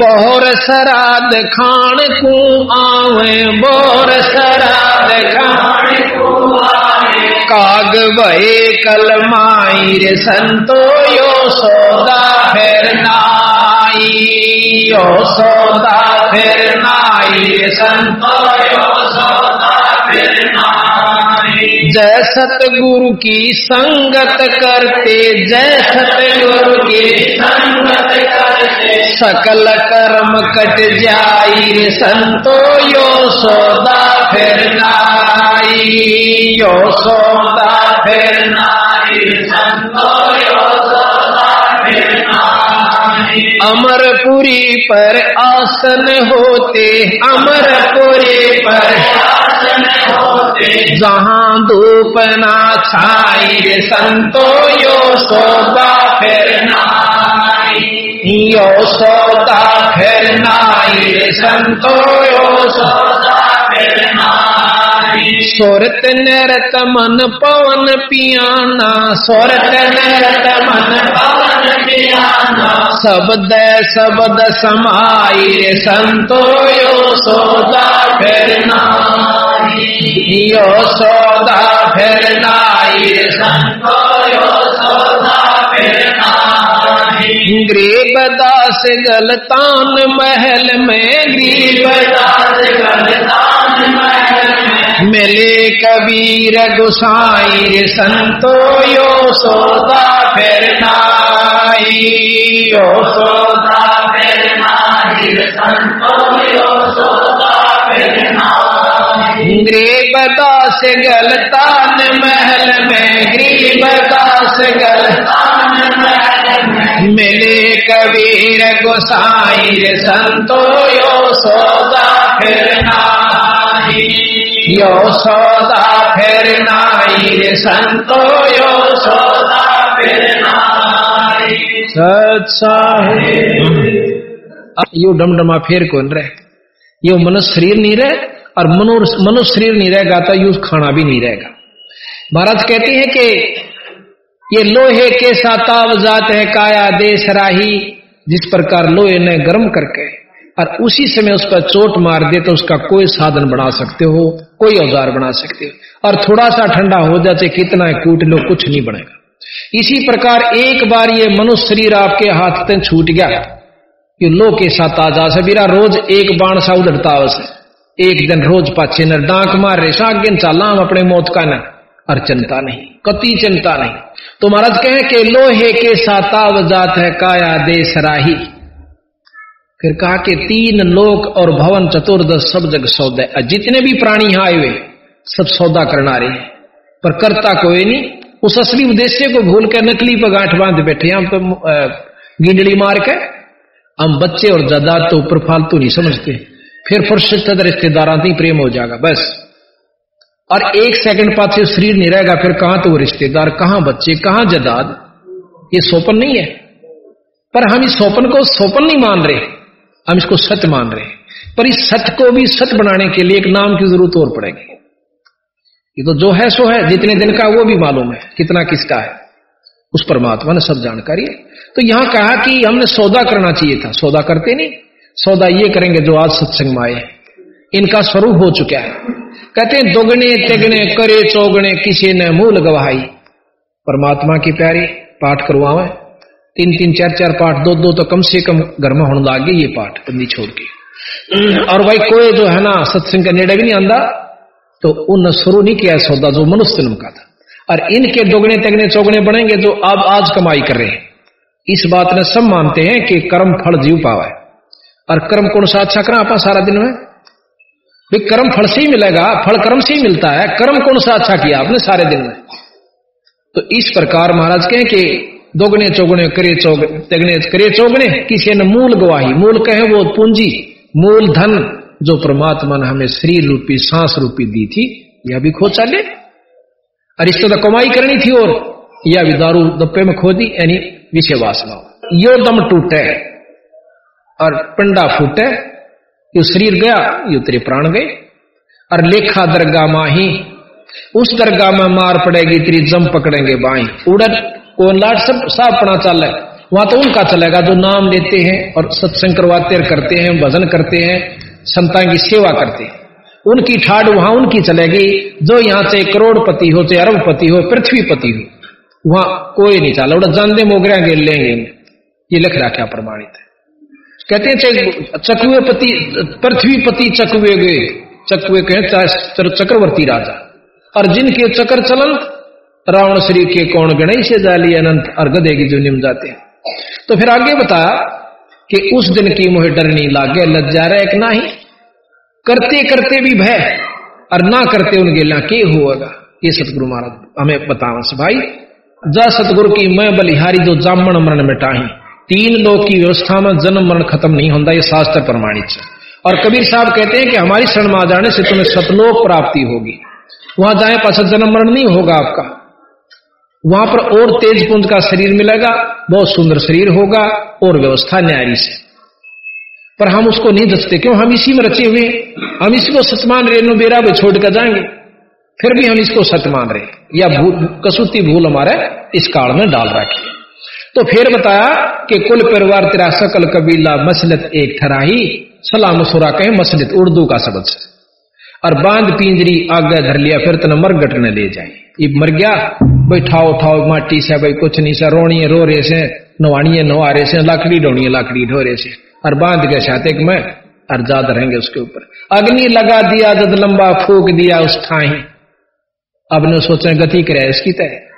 बोर सराद खान को आवे, बोर सराद खान को आवे। काग भये कलमाई रे संतो यो सौदा फिर नाई। यो सौदा फिर नाई संतो यो सौदा फिर नाई। जय सतगुरु की संगत करते, जय सतगुरु की संगत करते। सकल कर्म कट जाई संतो यो सौदा फिर नाई। यो सौदा फिर नाई संतो यो सौदा फिर नाई। अमरपुरी पर आसन होते, अमरपुरी पर आसन होते। जहाँ धूप ना छाई संतो यो सौदा फिर यो सौदा फिर नाई, संतो यो सौदा फिर नरत मन पवन पियाना, सोरत नरत मन पवन शब्द शब्द समाई रे संतो यो सौदा फिर नाई। यो सौदा फिरना संतो यो सौदा फिर नाई। ग्रीब दास गलतान महल में ग्रीब दास गलतान महल में। मिले कबीर गुसाई संतो यो सौदा ग्रीब दास गलतान महल में ग्रीब दास गलतान महल में मिले कबीर गोसाई संतो यो सौदा फिर यो सौदा फिर नाई संतो यो सौदा फिर नाई। यो डमडमा फेर कौन रहे? यो मनुष्य शरीर नहीं रहे और मनो मनुष्य शरीर नहीं रहेगा तो यूज़ खाना भी नहीं रहेगा। महाराज कहते हैं कि ये लोहे के साताव जात है, काया देश राही, जिस प्रकार लोहे ने गर्म करके, और उसी समय उस पर चोट मार दे तो उसका कोई साधन बना सकते हो, कोई औज़ार बना सकते हो, और थोड़ा सा ठंडा हो जाते कितना है कूट लो, कुछ नहीं बनेगा। इसी प्रकार एक बार ये मनुष्य शरीर आपके हाथ तक छूट गया, ये लो के साथ आ जा सबीरा रोज एक बाण सा उधरता उसे। एक दिन रोज पाछे न डांक मार रहे सागिन चाला हम अपने मौत का न चिंता नहीं, कति चिंता नहीं। तो महाराज कहे कि लोहे के साताव जात है काया देश राही। फिर कहा कि तीन लोक और भवन चतुर्दश सब जग सौदे जितने भी प्राणी यहाँ आए हुए, सब सौदा करना रहे हैं। पर करता कोई नहीं उस असली उद्देश्य को भूल कर नकली पर गांठ बाँध बैठे। हम तो गिंडली मार के हम बच्चे और जायदाद तो ऊपर फालतू नहीं समझते। फिर फुर्सत रिश्तेदार ही प्रेम हो जाएगा, बस। और एक सेकंड पाछे शरीर नहीं रहेगा, फिर कहाँ तो रिश्तेदार, कहाँ बच्चे, कहाँ जदाद ये सोपन नहीं है। पर हम इस सोपन को सोपन नहीं मान रहे, हम इसको सत्य मान रहे पर इस सत्य को भी सत्य बनाने के लिए एक नाम की ज़रूरत और पड़ेगी। ये तो जो है, सो है। जितने दिन का वो भी मालूम है, कितना किसका है। उस परमात्मा ने सब जानकारी है। तो यहाँ कहा कि हमने सौदा करना चाहिए था। सौदा करते नहीं। सौदा ये करेंगे जो आज सत्संग में आए इनका स्वरूप हो चुका है। कहते हैं, दोगने, तिगने, करे, चौगने, किसी ने मूल गवाही। परमात्मा की प्यारी, पाठ करवावे। तीन तीन, चार चार पाठ, दो दो तो कम से कम घर में होने लगे ये पाठ, बंदी छोड़ के। और भाई कोई जो है ना, सत्संग का निर्णय भी नहीं आंदा। तो उन शुरू नहीं किया सौदा जो मनुष्य जन्म का था। और इनके दोगने तगने चौगने बनेंगे जो अब आज कमाई कर रहे हैं। इस बात ने सब मानते हैं कि कर्म फल जीव पावा। है और कर्म कौन सा अच्छा करा आप सारा दिन में? भाई कर्म फल से ही मिलेगा, फल कर्म से ही मिलता है। कर्म कौन सा अच्छा किया आपने सारे दिन में? तो इस प्रकार महाराज कहें कि दोगने चौगने करे चौगने, तगने करे चौगने, किसी ने मूल गवाही, मूल कहे वो पूंजी, मूल धन जो परमात्मा ने हमें शरीर रूपी, सांस रूपी दी थी, यह भी खो चले। और इसको तो कमाई करनी थी और यह भी दारू दप्पे में खो दी यानी विषय वासना। यो दम टूटे और पिंडा फूटे, यो शरीर गया, यो तेरे प्राण गए। और लेखा दरगाह माही, उस दरगाह में मार पड़ेगी, तेरी जम पकड़ेंगे बाई। उड़न को लाट सब अपना चल। वहाँ तो उनका चलेगा, जो नाम लेते हैं और सत्संग करवाते करते हैं, भजन करते हैं। संतान की सेवा करते उनकी ठाड वहाँ उनकी चलेगी। जो यहाँ से करोड़पति हो, चाहे अरबपति हो, पृथ्वीपति हो, वहाँ कोई नहीं चला उड़ा जानते मोगरा गेल लेंगे ये लिख रहा क्या प्रमाणित है? कहते हैं चकुए पति पृथ्वीपति चकुए गए। चकुए कहे चक्रवर्ती राजा। और जिनके चक्र चलन, रावण, श्री के कौन गणेश जाली अनंत अर्घ देगी जो निम जाते हैं। तो फिर आगे बता कि उस दिन की मुहे डर नहीं लागे, लज्जा रहे एक ना ही। करते करते भी भय, और ना करते उनके ला के होगा? ये सतगुरु महाराज, हमें बतावा भाई, जा सतगुरु की मैं बलिहारी जो जामण मरण मिटाही तीन लोग की व्यवस्था में जन्म मरण खत्म नहीं होता, ये शास्त्र प्रमाणित है। और कबीर साहब कहते हैं कि हमारी शरण में जाने से तुम्हें सतलोक प्राप्ति होगी। वहाँ जाए पास जन्म मरण नहीं होगा आपका। वहाँ पर और तेज पुंज का शरीर मिलेगा, बहुत सुंदर शरीर होगा और व्यवस्था न्यारी से पर हम उसको नहीं दसते, क्यों? हम इसी में रचे हुए हम इसी को सतमान रेणु बेरा भी छोड़ कर जाएँगे। फिर भी हम इसको सत मान रहे या भूल, कसूती भूल हमारे इस काल में डाल रखी तो फिर बताया कि कुल परिवार तेरा सकल कबीला मसलत एक ठराही, सलाम मसुरा कहे मसलत उर्दू का शब्द और बाँध पिंजरी आगे धर लिया, फिर तना मरगट ने ले जाए। ये मर गया। भाई बैठाओ उठाओ माटी से, भाई कुछ नहीं से रोणिए रो रहे से नवाणिए नवा रहे से, लाकड़ी डोणिए लाकड़ी ढो रहे से, और बाँध के छाते में, और जाद रहेंगे उसके ऊपर। अग्नि लगा दिया, जद लंबा फूक दिया उस ठाही अब ने सोचे गति करे इसकी तय।